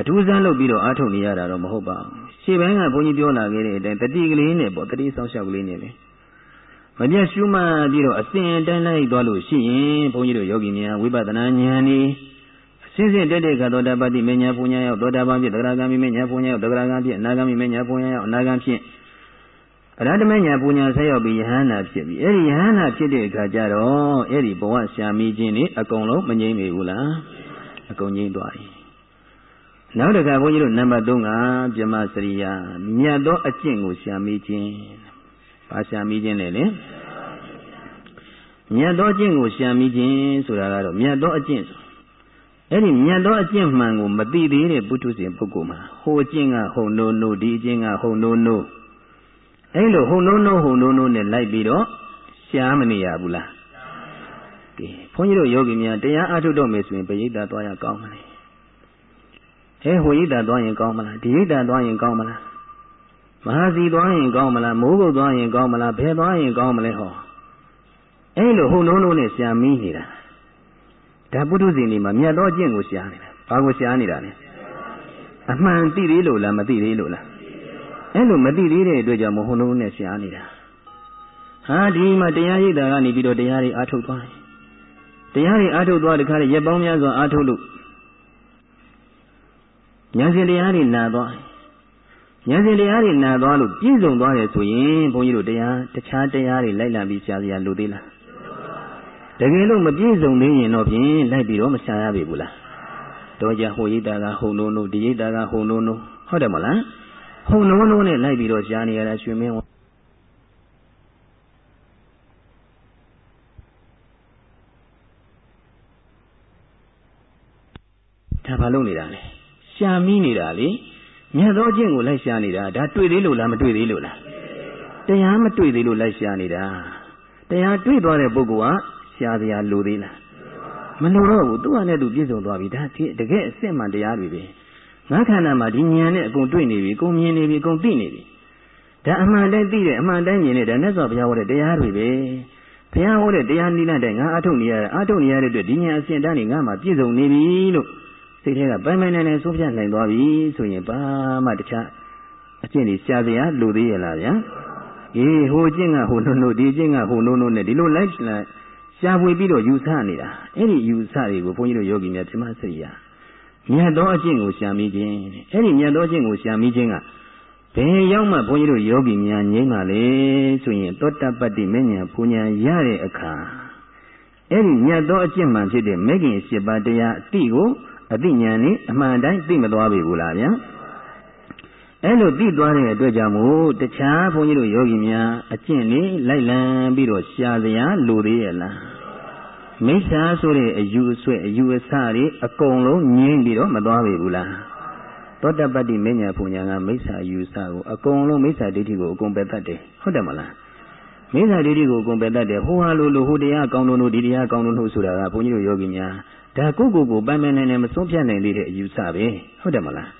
အထူးစမ်းလုပ်ပြီးတော့အားထုတ်နေရတာတော့မဟုတ်ပါဘူး။ရှေ့ပိုင်းကဘုန်းကြီးပြောလာခဲ့တဲ့အတိုင်းတတိကလေးနဲ့ပေါ့တတိဆောက်ရှောက်ကလေးနဲ့ပဲ မပြတ်ရှုမှတ်ပြီးတော့အစဉ်အတိုင်းလိုက်သွားလို့ရှိရင်ဘုန်းကြီးတို့ယောဂီများဝိပဿနာဉာဏ်ဤအစဉ်စဉ်တက်တဲ့ကသောတာပတိမဉ္ဇဉ်ပူညာရောက်သောတာပန်ဖြစ်သဂရဂံမိမဉ္ဇဉ်ပူညာရောက်သဂရဂံဖြစ်အနာဂံမိမဉ္ဇဉ်ပူညာရောက်အနာဂံဖြစ်အရဟတမညာပူညာဆက်ရောက်ပြီးယဟန္တာဖြစ်ပြီးအဲ့ဒီယဟန္တာဖြစ်တဲ့အခါကျတော့အဲ့ဒီဘဝရှာမိခြင်းนี่အကုန်လုံးမငြိမ့်မိဘူးလားအကုန်ငြိမ့်သွားပြီနောက်တစ်ခါဘုန်းကြီးတို့နံပါတ်3ကပြမစရိယာမြတ်သောအကျင့်ကိုရှာမိခြင်း ဘာရှာမိခြင်းလဲလေမြတ်သောအကျင့်ကိုရှာမိခြင်းဆိုတာကတော့မြတ်သောအကျင့်ဆိုအဲ့ဒီမြတ်သောအကျင့်မှန်ကိုမသိသေးတဲ့ပုထုဇဉ်ပုဂ္ဂိုလ်မှာဟိုအကျင့်ကဟုံနိုးနိုးဒီအကျင့်ကဟုံနိုးနိုးအဲ့လိုဟုံနိုးနိုးဟုံနိုးနိုးနဲ့လိုက်ပြီးတော့ရှားမနေရဘူးလားကဲဘုန်းကြီးတို့ယောဂီများတရားအားထုတ်တော့မယ်ဆိုရင်ပရိသတ်သွားရကောင်းမလားဟဲဟိုရိတ်တာသွားရင်ကောင်းမလားဒီရိတ်တာသွားရင်ကောင်းမလား မဟာစီသွားရင်ကောင်းမလားမိုးကုတ်သွားရင်ကောင်းမလားဘယ်သွားရင်ကောင်းမလဲဟောအဲ့လိုဟုံလုံးလုံးနဲ့ရှာမီးနေတာဒါပုထုဇဉ်တွေမှာမြတ်သောအကျင့်ကိုရှာနေတာဘာကိုရှာနေတာလဲအမှန်သိသေးလို့လားမသိသေးလို့လားအဲ့လိုမသိသေးတဲ့အတွက်ကြောင့်မဟုံလုံးနဲ့ရှာနေတာဟာဒီမှာတရားရိပ်တာကနေပြီးတော့တရားတွေအားထုတ်သွားတယ်တရားတွေအားထုတ်သွားတဲ့ခါရက်ပေါင်းများစွာအားထုတ်လို့ဉာဏ်ရှင်တရားတွေနာသွား ဉာဏ်ရှင်တရားတွေနာသွားလို့ပြည့်စုံသွားတယ်ဆိုရင်ဘုန်းကြီးတို့တရားတခြားတရားတွေလိုက်လံပြီးရှားစရာလိုသေးလားတကယ်လို့မပြည့်စုံသေးရင်တော့ဖြင့်လိုက်ပြီးတော့မရှားရပြီဘူးလားတော့ကြဟိုရိတ်တာကဟုံလုံးလုံးဒီရိတ်တာကဟုံလုံးလုံးဟုတ်တယ်မလားဟုံလုံးလုံးနဲ့လိုက်ပြီးတော့ရှားနေရတာရွှေမင်းဒါဘာလုပ်နေတာလဲရှာမိနေတာလေ မြတ်သောအကျင့်ကိုလိုက်ရှာနေတာဒါတွေ့သေးလို့လားမတွေ့သေးလို့လားတရားမတွေ့သေးလို့လိုက်ရှာနေတာတရားတွေ့သွားတဲ့ပုဂ္ဂိုလ်ကရှားစရာလိုသေးလားမလိုတော့ဘူးသူ့ဟာနဲ့သူပြည့်စုံသွားပြီဒါတကယ်အစစ်မှန်တရားတွေပဲငါခန္ဓာမှာဒီဉာဏ်နဲ့အကုန်တွေ့နေပြီအကုန်မြင်နေပြီအကုန်သိနေပြီဒါအမှန်တိုင်းသိတဲ့အမှန်တိုင်းမြင်နေတဲ့ဒါနဲ့ဆိုဘုရားဟောတဲ့တရားတွေပဲဘုရားဟောတဲ့တရားနိလန့်တဲ့ငါအထုတ်နေရတာအထုတ်နေရတဲ့အတွက်ဒီဉာဏ်အစဉ်တန်းနေငါမှပြည့်စုံနေပြီလို့ စိတ်ထဲကပိုင်ပိုင်နိုင်နိုင်စိုးပြနိုင်သွားပြီဆိုရင်ဘာမှတခြားအကျင့်တွေရှားစရာလိုသေးရလားဗျာအေးဟိုအကျင့်ကဟိုနှုတ်နှုတ်ဒီအကျင့်ကဟိုနှုတ်နှုတ်နဲ့ဒီလိုလိုက်လိုက်ရှားပွေပြီးတော့ယူဆနေတာအဲ့ဒီယူဆတွေကိုဘုန်းကြီးတို့ယောဂီများပြမစိတ်ရမြတ်သောအကျင့်ကိုရှာမိခြင်းအဲ့ဒီမြတ်သောအကျင့်ကိုရှာမိခြင်းကဘယ်ရောက်မှဘုန်းကြီးတို့ယောဂီများငြိမ့်ပါလေဆိုရင်သောတပတ္တိမဉ္ဇဉ်ပူညာရတဲ့အခါအဲ့ဒီမြတ်သောအကျင့်မှန်ဖြစ်တဲ့မဂ္ဂင်၈ပါးတရားအတိကို အသိဉာဏ်နဲ့အမှန်တိုင်းသိမသွားပြီဘူးလားဗျာအဲ့လိုသိသွားတဲ့အတွက်ကြောင့်မို့တခြားဘုန်းကြီးတို့ယောဂီများအကျင့်လေးလိုက်လံပြီးတော့ရှားစရာလိုသေးရဲ့လားမိစ္ဆာဆိုတဲ့အယူအဆွဲအယူအဆတွေအကုန်လုံးငြင်းပြီးတော့မသွားပြီဘူးလားသောတပတ္တိမညာပူညာကမိစ္ဆာယူဆကိုအကုန်လုံးမိစ္ဆာဒိဋ္ဌိကိုအကုန်ပယ်တတ်တယ်ဟုတ်တယ်မလားမိစ္ဆာဒိဋ္ဌိကိုအကုန်ပယ်တတ်တယ်ဟိုဟာလိုလိုဟိုတရားကောင်းလို့ဒီတရားကောင်းလို့ဆိုတာကဘုန်းကြီးတို့ယောဂီများ ဒါကိုကိုကိုပိုင်ပိုင်နိုင်နိုင်မဆုံးဖြတ်နိုင်သေးတဲ့အယူဆပဲဟုတ်တယ်မလား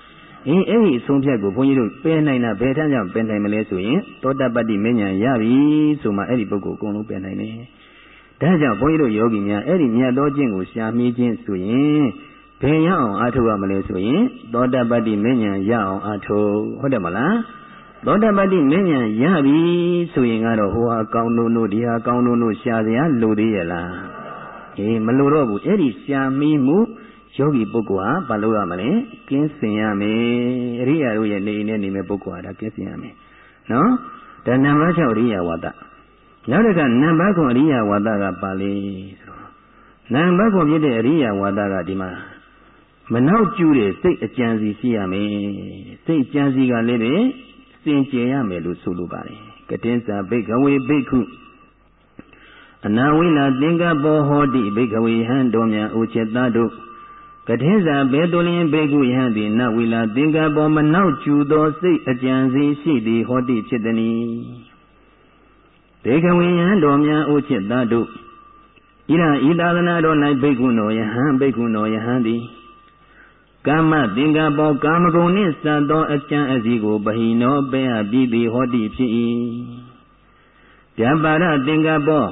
အင်းအဲ့ဒီအဆုံးဖြတ်ကိုဘုန်းကြီးတို့ပယ်နိုင်တာဘယ်ထမ်းကြောင့်ပယ်နိုင်မလဲဆိုရင်သောတပတ္တိမဉ္ဇဉ်ရပြီဆိုမှအဲ့ဒီပုဂ္ဂိုလ်အကုန်လုံးပယ်နိုင်တယ်ဒါကြောင့်ဘုန်းကြီးတို့ယောဂီများအဲ့ဒီမြတ်သောကျင့်ကိုရှားမိခြင်းဆိုရင်ဘယ်ရအောင်အားထုတ်ရမလဲဆိုရင်သောတပတ္တိမဉ္ဇဉ်ရအောင်အားထုတ်ဟုတ်တယ်မလားသောတပတ္တိမဉ္ဇဉ်ရပြီဆိုရင်ကတော့ဟိုဟာကောင်းလို့လို့ဒီဟာကောင်းလို့လို့ရှားစရာလိုသေးရဲ့လား အေးမလိုတော့ဘူးအဲ့ဒီရှာမိမှုယောဂီပုဂ္ဂိုလ်ဟာဘာလုပ်ရမလဲကင်းစင်ရမယ်အရိယာတို့ရဲ့နေနေနေမဲ့ပုဂ္ဂိုလ်ဟာဒါကင်းစင်ရမယ်နော်ဒါနံပါတ်6အရိယာဝါဒနောက်တစ်ခါနံပါတ်9အရိယာဝါဒကပါလေဆိုတော့နံပါတ်9ဖြစ်တဲ့အရိယာဝါဒကဒီမှာမနောက်ကျူးတဲ့စိတ်အကြံစီရှိရမယ်စိတ်အကြံစီကလည်းပဲစင်ကြယ်ရမယ်လို့ဆိုလိုပါတယ်ကတင်းစာဘိကဝေဘိက္ခု အနာဝိလာသင်္ကပောဟောတိဘိကဝေဟံတော်မြတ်ဥချက်သားတို့ကထေဇာဘေတုလင်ဘေကုယဟံသည်နဝိလာသင်္ကပောမနောက်ကျူသောစိတ်အကြံစီရှိသည်ဟောတိဖြစ်သည်။ဘေကဝေယံတော်မြတ်ဥချက်သားတို့ဣရဤသာသနာတော်၌ဘိက္ခုနောယဟံဘိက္ခုနောယဟံသည်ကာမသင်္ကပောကာမဂုဏ်နှင့်စပ်သောအကျံအစီကိုဗဟိနောပေအပ်ပြီးသည်ဟောတိဖြစ်၏။ဗျာပါရသင်္ကပော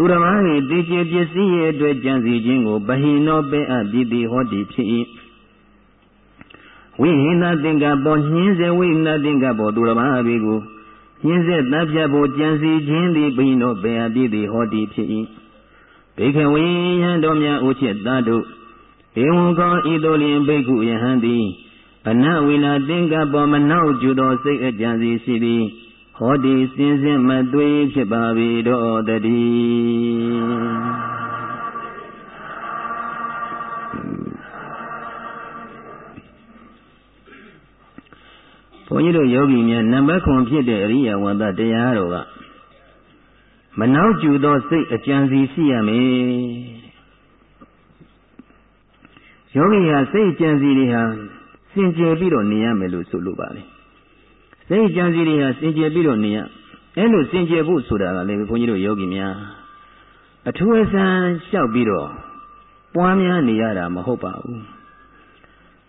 သူတော်ဘာ၏တည်ကြည်ပစ္စည်းရဲ့အတွက်ကြံစီခြင်းကိုဗဟိနောပဲအပ်ပြီးသည်ဟောတိဖြစ်၏ဝိဟိနသင်္ကပေါ်ညင်းစေဝိဟိနသင်္ကပေါ်သူတော်ဘာဘေကိုညင်းဆက်တပ်ဖြတ်ဖို့ကြံစီခြင်းသည်ဘိနောဘေအတိသည်ဟောတိဖြစ်၏ဘေခဝေယံတော်များဥချက်သားတို့ေဝံကောဤသို့လျင်ဘိက္ခုယဟန်သည်အနဝိနာသင်္ကပ္ပမနောက်ကျူသောစိတ်အကြံစီရှိသည် ဟောဒီစင်စစ်မသွေးဖြစ်ပါ၏တော်တည်းဘုန်းကြီးတို့ယောဂီများနံပါတ်9ဖြစ်တဲ့အရိယဝါဒတရားတော်ကမနောက်ကျူသောစိတ်အကြံစီရှိရမယ်ယောဂီဟာစိတ်အကြံစီတွေဟာစင်ကြယ်ပြီးတော့နေရမယ်လို့ဆိုလိုပါလေ စိတ်အကြံစီတွေဟာစင်ကြယ်ပြီးတော့နေရအဲလိုစင်ကြယ်ဖို့ဆိုတာကလည်းဘုန်းကြီးတို့ယောဂီများအထူးအဆန်းလျှောက်ပြီးတော့ပွားများနေရတာမဟုတ်ပါဘူး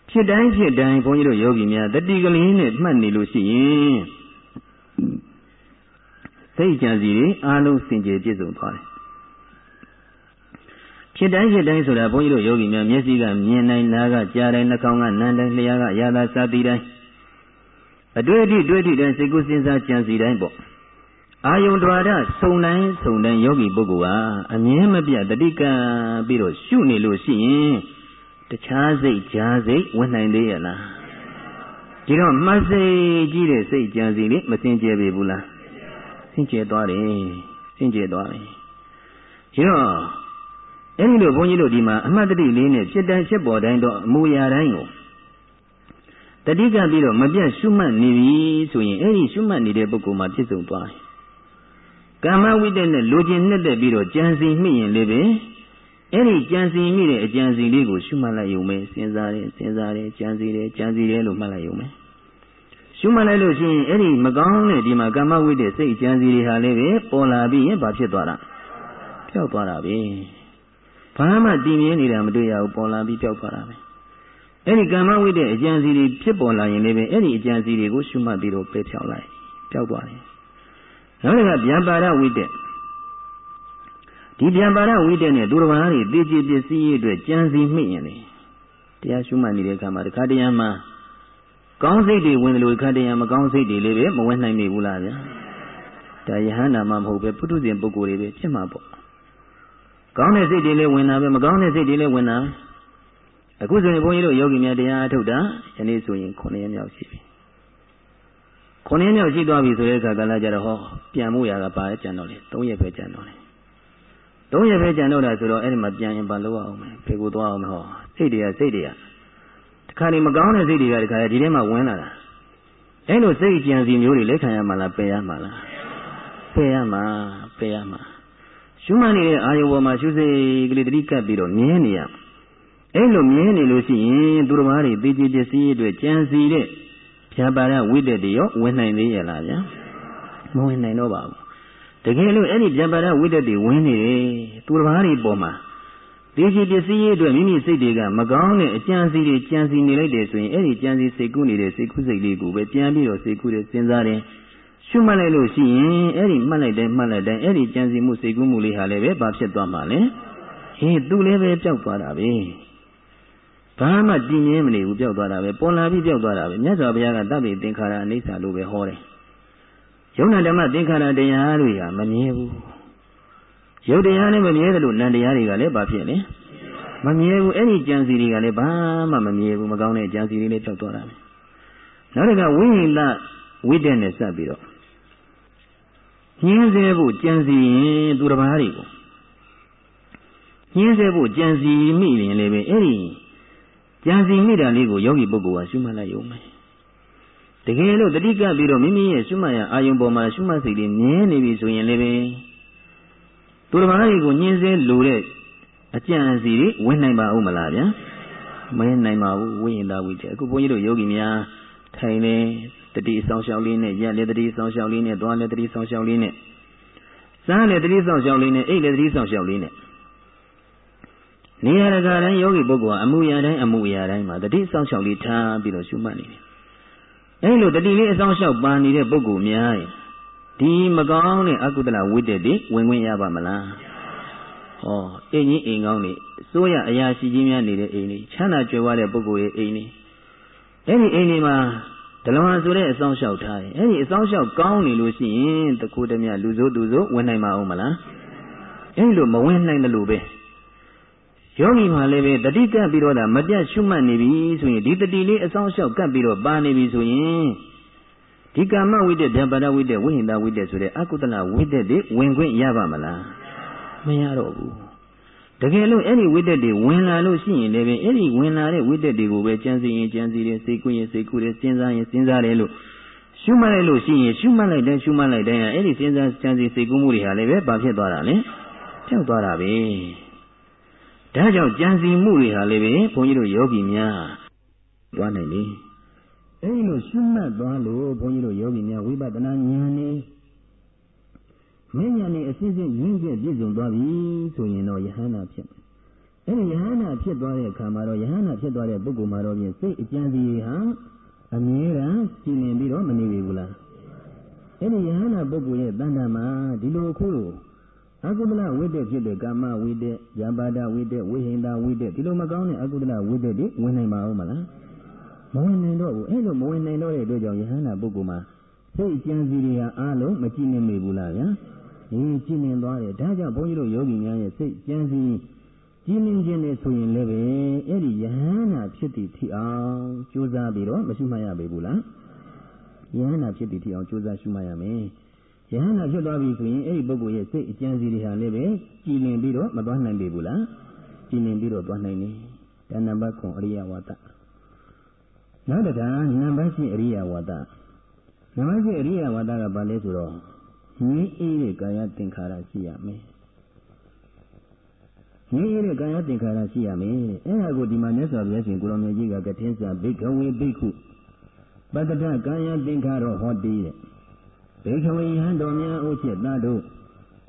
ဖြစ်တိုင်းဖြစ်တိုင်းဘုန်းကြီးတို့ယောဂီများတတိကလေးနဲ့မှတ်နေလို့ရှိရင်စိတ်ကြံစီတွေအားလုံးစင်ကြယ်ပြည့်စုံသွားတယ်ဖြစ်တိုင်းဖြစ်တိုင်းဆိုတာဘုန်းကြီးတို့ယောဂီများမျက်စိကမြင်နိုင်နားကကြားတိုင်းနှာခေါင်းကနမ်းတိုင်းလျှာကရတာစသည်တိုင်း အတွေ့အထိတွေ့အထိတိုင်းစိတ်ကူးစဉ်းစားကြံစီတိုင်းပေါ့အာယုံတော်ရစုံတိုင်းစုံတိုင်းယောဂီပုဂ္ဂိုလ်ဟာအမြဲမပြတ်တတိကံပြီးတော့ရှုနေလို့ရှိရင်တခြားစိတ်ကြားစိတ်ဝင်နိုင်သေးရဲ့လားဒီတော့မှတ်စိတ်ကြီးတဲ့စိတ်ကြံစီလေးမစင်ကြယ်ပြီဘူးလားစင်ကြယ်သွားတယ်စင်ကြယ်သွားတယ်ဒီတော့အဲ့ဒီလိုဘုန်းကြီးတို့ဒီမှာအမှတ်တတိလေးနဲ့ဖြစ်တိုင်းဖြစ်ပေါ်တိုင်းတော့အမူအရာတိုင်းကို တတိကပြီးတော့မပြတ်ရှုမှတ်နေပြီဆိုရင်အဲ့ဒီရှုမှတ်နေတဲ့ပုဂ္ဂိုလ်မှာပြည့်စုံသွားတယ်ကာမဝိတ္တနဲ့လိုချင်နှစ်သက်ပြီးတော့ကြံစီမိရင်လည်းပဲအဲ့ဒီကြံစီမိတဲ့အကြံစီလေးကိုရှုမှတ်လိုက်ရုံပဲစဉ်းစားတယ်စဉ်းစားတယ်ကြံစီတယ်ကြံစီတယ်လို့မှတ်လိုက်ရုံပဲရှုမှတ်လိုက်လို့ရှိရင်အဲ့ဒီမကောင်းတဲ့ဒီမှာကာမဝိတ္တစိတ်ကြံစီတွေဟာလည်းပဲပေါ်လာပြီးရင်ဘာဖြစ်သွားတာပျောက်သွားတာပဲဘာမှတည်မြဲနေတာမတွေ့ရဘူးပေါ်လာပြီးပျောက်သွားတာပဲ အဲ့ဒီကာမဝိတ္တအကြံစီတွေဖြစ်ပေါ်လာရင်လည်းပဲအဲ့ဒီအကြံစီတွေကိုရှုမှတ်ပြီးတော့ပယ်ဖြောက်လိုက်ပျောက်သွားတယ်နောက်တစ်ခါဗျာပါဒဝိတ္တဒီပြန်ပါရဝိတ္တနဲ့သူတော်ဘာတွေသိကြည်ပစ္စည်းရေးအတွက်ကြံစီမိရင်လေတရားရှုမှတ်နေတဲ့အခါမှာတခါတရံမှာကောင်းစိတ်တွေဝင်တယ်လို့ခါတရံမကောင်းစိတ်တွေလေးပဲမဝင်နိုင်မိဘူးလားဗျာဒါယဟန္တာမှမဟုတ်ပဲပုထုဇဉ်ပုဂ္ဂိုလ်တွေပဲဖြစ်မှာပေါ့ကောင်းတဲ့စိတ်တွေလည်းဝင်တာပဲမကောင်းတဲ့စိတ်တွေလည်းဝင်တာ အခုဆိုရင်ဘုန်းကြီးတို့ယောဂီများတရားအထုတ်တာယနေ့ဆိုရင်9ရက်မြောက်ရှိပြီ9ရက်မြောက်ရှိသွားပြီဆိုတဲ့အခါကလည်းကြတော့ဟောပြန်မှုရတာပါကြံတော့လေ3ရက်ပဲကြံတော့လေသုံးရပဲကြံတော့တာဆိုတော့အဲ့ဒီမှာပြန်ရင်ဘာလုပ်အောင်မလဲဖေကိုသွားအောင်မဟောစိတ်တွေကစိတ်တွေကတခါနေမကောင်းတဲ့စိတ်တွေကတခါဒီထဲမှာဝင်လာတာအဲ့လိုစိတ်ကြံစီမျိုးတွေလက်ခံရမှာလားပယ်ရမှာလားပယ်ရမှာပယ်ရမှာရှုမှတ်နေတဲ့အာယုဘောမှာရှုစိတ်ကလေးတတိကပ်ပြီးတော့မြင်နေရ အဲ့လိုမြင်နေလို့ရှိရင်သူတော်ဘာတွေသိကြည်ပစ္စည်းအတွက်ကြံစီတဲ့ဖြာပါရဝိတ္တတွေရောဝင်နိုင်သေးရဲ့လားဗျာမဝင်နိုင်တော့ပါဘူးတကယ်လို့အဲ့ဒီဗျံပါဒဝိတ္တတွေဝင်နေတယ်သူတစ်ပါးတွေပေါ်မှာဒီစီပစ္စည်းရေးအတွက်မိမိစိတ်တွေကမကောင်းတဲ့အကြံစီတွေကြံစီနေလိုက်တယ်ဆိုရင်အဲ့ဒီကြံစီစိတ်ကူးနေတဲ့စိတ်ကူးစိတ်လေးကိုပဲပြန်ပြီးတော့စိတ်ကူးတယ်စဉ်းစားတယ်ရှုမှတ်လိုက်လို့ရှိရင်အဲ့ဒီမှတ်လိုက်တိုင်းမှတ်လိုက်တိုင်းအဲ့ဒီကြံစီမှုစိတ်ကူးမှုလေးဟာလည်းပဲဘာဖြစ်သွားမှာလဲဟင်းသူလည်းပဲပျောက်သွားတာပဲ ဘာမှတည်ငြင်းမနေဘူးပျောက်သွားတာပဲပေါ်လာပြီးပျောက်သွားတာပဲမြတ်စွာဘုရားကတပ္ပိသင်္ခါရအိဋ္ဌာလို့ပဲဟောတယ်ယုံနာဓမ္မသင်္ခါရတရားတွေဟာမမြဲဘူးယုတ်တရားနဲ့မမြဲတယ်လို့နံတရားတွေကလည်းဘာဖြစ်လဲမမြဲဘူးအဲ့ဒီကြံစီတွေကလည်းဘာမှမမြဲဘူးမကောင်းတဲ့ကြံစီတွေလည်းဖြောက်သွားတာပဲနောက်တစ်ခါဝိဟိလဝိတ္တနဲ့စပ်ပြီးတော့ညင်းစေဖို့ကြံစီရင်သူတစ်ပါးတွေကိုညင်းစေဖို့ကြံစီမိရင်လည်းပဲအဲ့ဒီ ကြံစီမိတာလေးကိုယောဂီပုဂ္ဂိုလ်ကရှုမှတ်လိုက်ရုံပဲတကယ်လို့တတိကပြီးတော့မိမိရဲ့ရှုမှတ်ရအာယုံပေါ်မှာရှုမှတ်စိတ်တွေမြဲနေပြီဆိုရင်လည်းပဲသူတော်ဘာတွေကိုညှင်းဆဲလိုတဲ့အကြံအစီတွေဝင်နိုင်ပါဦးမလားဗျာမဝင်နိုင်ပါဘူးဝိညာဉ်သားဝိတ္တအခုဘုန်းကြီးတို့ယောဂီများထိုင်နေတတိဆောင်ရှောက်လေးနဲ့ရက်လေတတိဆောင်ရှောက်လေးနဲ့သွားလေတတိဆောင်ရှောက်လေးနဲ့စားလေတတိဆောင်ရှောက်လေးနဲ့အိတ်လေတတိဆောင်ရှောက်လေးနဲ့ နေရာတကာတိုင်းယောဂီပုဂ္ဂိုလ်ဟာအမှုရာတိုင်းအမှုရာတိုင်းမှာတတိဆောင်ရှောက်လေးထားပြီးတော့ရှုမှတ်နေတယ်အဲလိုတတိလေးအဆောင်လျှောက်ပါနေတဲ့ပုဂ္ဂိုလ်များဒီမကောင်းတဲ့အကုသလဝိတ္တတွေဝင်ခွင့်ရပါမလားဟောအိမ်ကြီးအိမ်ကောင်းနေစိုးရအရာရှိကြီးများနေတဲ့အိမ်ကြီးချမ်းသာကြွယ်ဝတဲ့ပုဂ္ဂိုလ်ရဲ့အိမ်ကြီးအဲ့ဒီအိမ်ကြီးမှာဒလဝါဆိုတဲ့အဆောင်လျှောက်ထားတယ်အဲ့ဒီအဆောင်လျှောက်ကောင်းနေလို့ရှိရင်တခုတည်းမြလူစိုးသူစိုးဝင်နိုင်မှာအောင်မလားအဲ့လိုမဝင်နိုင်တယ်လို့ပဲ ယောဂီမှာလည်းပဲတတိကပ်ပြီးတော့ဒါမပြတ်ရှုမှတ်နေပြီဆိုရင်ဒီတတိလေးအဆောင်လျှောက်ကပ်ပြီးတော့ပါနေပြီဆိုရင်ဒီကာမဝိတ္တဗျာပါဒဝိတ္တဝိဟိန္ဒဝိတ္တဆိုတဲ့အကုသလဝိတ္တတွေဝင်ခွင့်ရပါမလားမရတော့ဘူးတကယ်လို့အဲ့ဒီဝိတ္တတွေဝင်လာလို့ရှိရင်လည်းပဲအဲ့ဒီဝင်လာတဲ့ဝိတ္တတွေကိုပဲကြံစည်ရင်ကြံစည်တယ်စိတ်ကူးရင်စိတ်ကူးတယ်စဉ်းစားရင်စဉ်းစားတယ်လို့ရှုမှတ်လိုက်လို့ရှိရင်ရှုမှတ်လိုက်တဲ့ရှုမှတ်လိုက်တဲ့အဲ့ဒီစဉ်းစားကြံစည်စိတ်ကူးမှုတွေဟာလည်းပဲဘာဖြစ်သွားတာလဲကြောက်သွားတာပဲ ဒါကြောင့်ကြံစည်မှုတွေဟာလည်းပဲဘုန်းကြီးတို့ယောဂီများသွားနိုင်တယ်အဲဒီလိုရှုမှတ်သွားလို့ဘုန်းကြီးတို့ယောဂီများဝိပဿနာဉာဏ်နဲ့မဉာဏ်နဲ့အစစ်စစ်ရင်းကျက်ပြည့်စုံသွားပြီဆိုရင်တော့ယဟန္တာဖြစ်မယ်။အဲဒီယဟန္တာဖြစ်သွားတဲ့အခါမှာတော့ယဟန္တာဖြစ်သွားတဲ့ပုဂ္ဂိုလ်မှာတော့ပြင်စိတ်အကြံစီဟာအမြဲတမ်းကြည်လင်ပြီးတော့မနေပြီဘူးလား။အဲဒီယဟန္တာပုဂ္ဂိုလ်ရဲ့တဏ္ဍာမှာဒီလိုအခု အကုသလဝိတ္တဖြစ်တဲ့ကာမဝိတ္တ၊ဇာပါဒဝိတ္တ၊ဝိဟိန္ဒဝိတ္တဒီလိုမကောင်းတဲ့အကုသလဝိတ္တတွေဝင်နိုင်ပါဦးမလား။မဝင်နိုင်တော့ဘူးအဲ့လိုမဝင်နိုင်တော့တဲ့အတွက်ကြောင့်ယဟန္တာပုဂ္ဂိုလ်မှာစိတ်ကြံစီတွေဟာအားလုံးမကြည့်နေမိဘူးလားဗျာ။ဒီကြည့်နေသွားတယ်ဒါကြောင့်ဘုန်းကြီးတို့ယောဂီများရဲ့စိတ်ကြံစီကြည်လင်ခြင်းနဲ့ဆိုရင်လည်းပဲအဲ့ဒီယဟန္တာဖြစ်တည်ဖြစ်အောင်ကြိုးစားပြီးတော့မရှိမှရပေဘူးလား။ယဟန္တာဖြစ်တည်ဖြစ်အောင်ကြိုးစားရှုမှတ်ရမယ်။ ယဟန္တာဖြစ်သွားပြီဆိုရင်အဲ့ဒီပုဂ္ဂိုလ်ရဲ့စိတ်အကြံစီတွေဟာလည်းပဲကြည်လင်ပြီးတော့မသွားနိုင်ပေဘူးလား။ကြည်လင်ပြီးတော့သွားနိုင်တယ်။ဒါနံပါတ်9အရိယဝါဒနောက်တကနံပါတ်ရှိအရိယဝါဒနံပါတ်ရှိအရိယဝါဒကဘာလဲဆိုတော့ငြိအေးတဲ့ကာယသင်္ခါရရှိရမယ်ငြိအေးတဲ့ကာယသင်္ခါရရှိရမယ်အဲ့ဒါကိုဒီမှာမြတ်စွာဘုရားရှင်ကိုရောင်မြတ်ကြီးကကထင်းစာဘိကဝေဘိက္ခုပတ္တတကာယသင်္ခါရဟောတိတဲ့ ဘေခဝေယံတော်များဥစ္စတတို့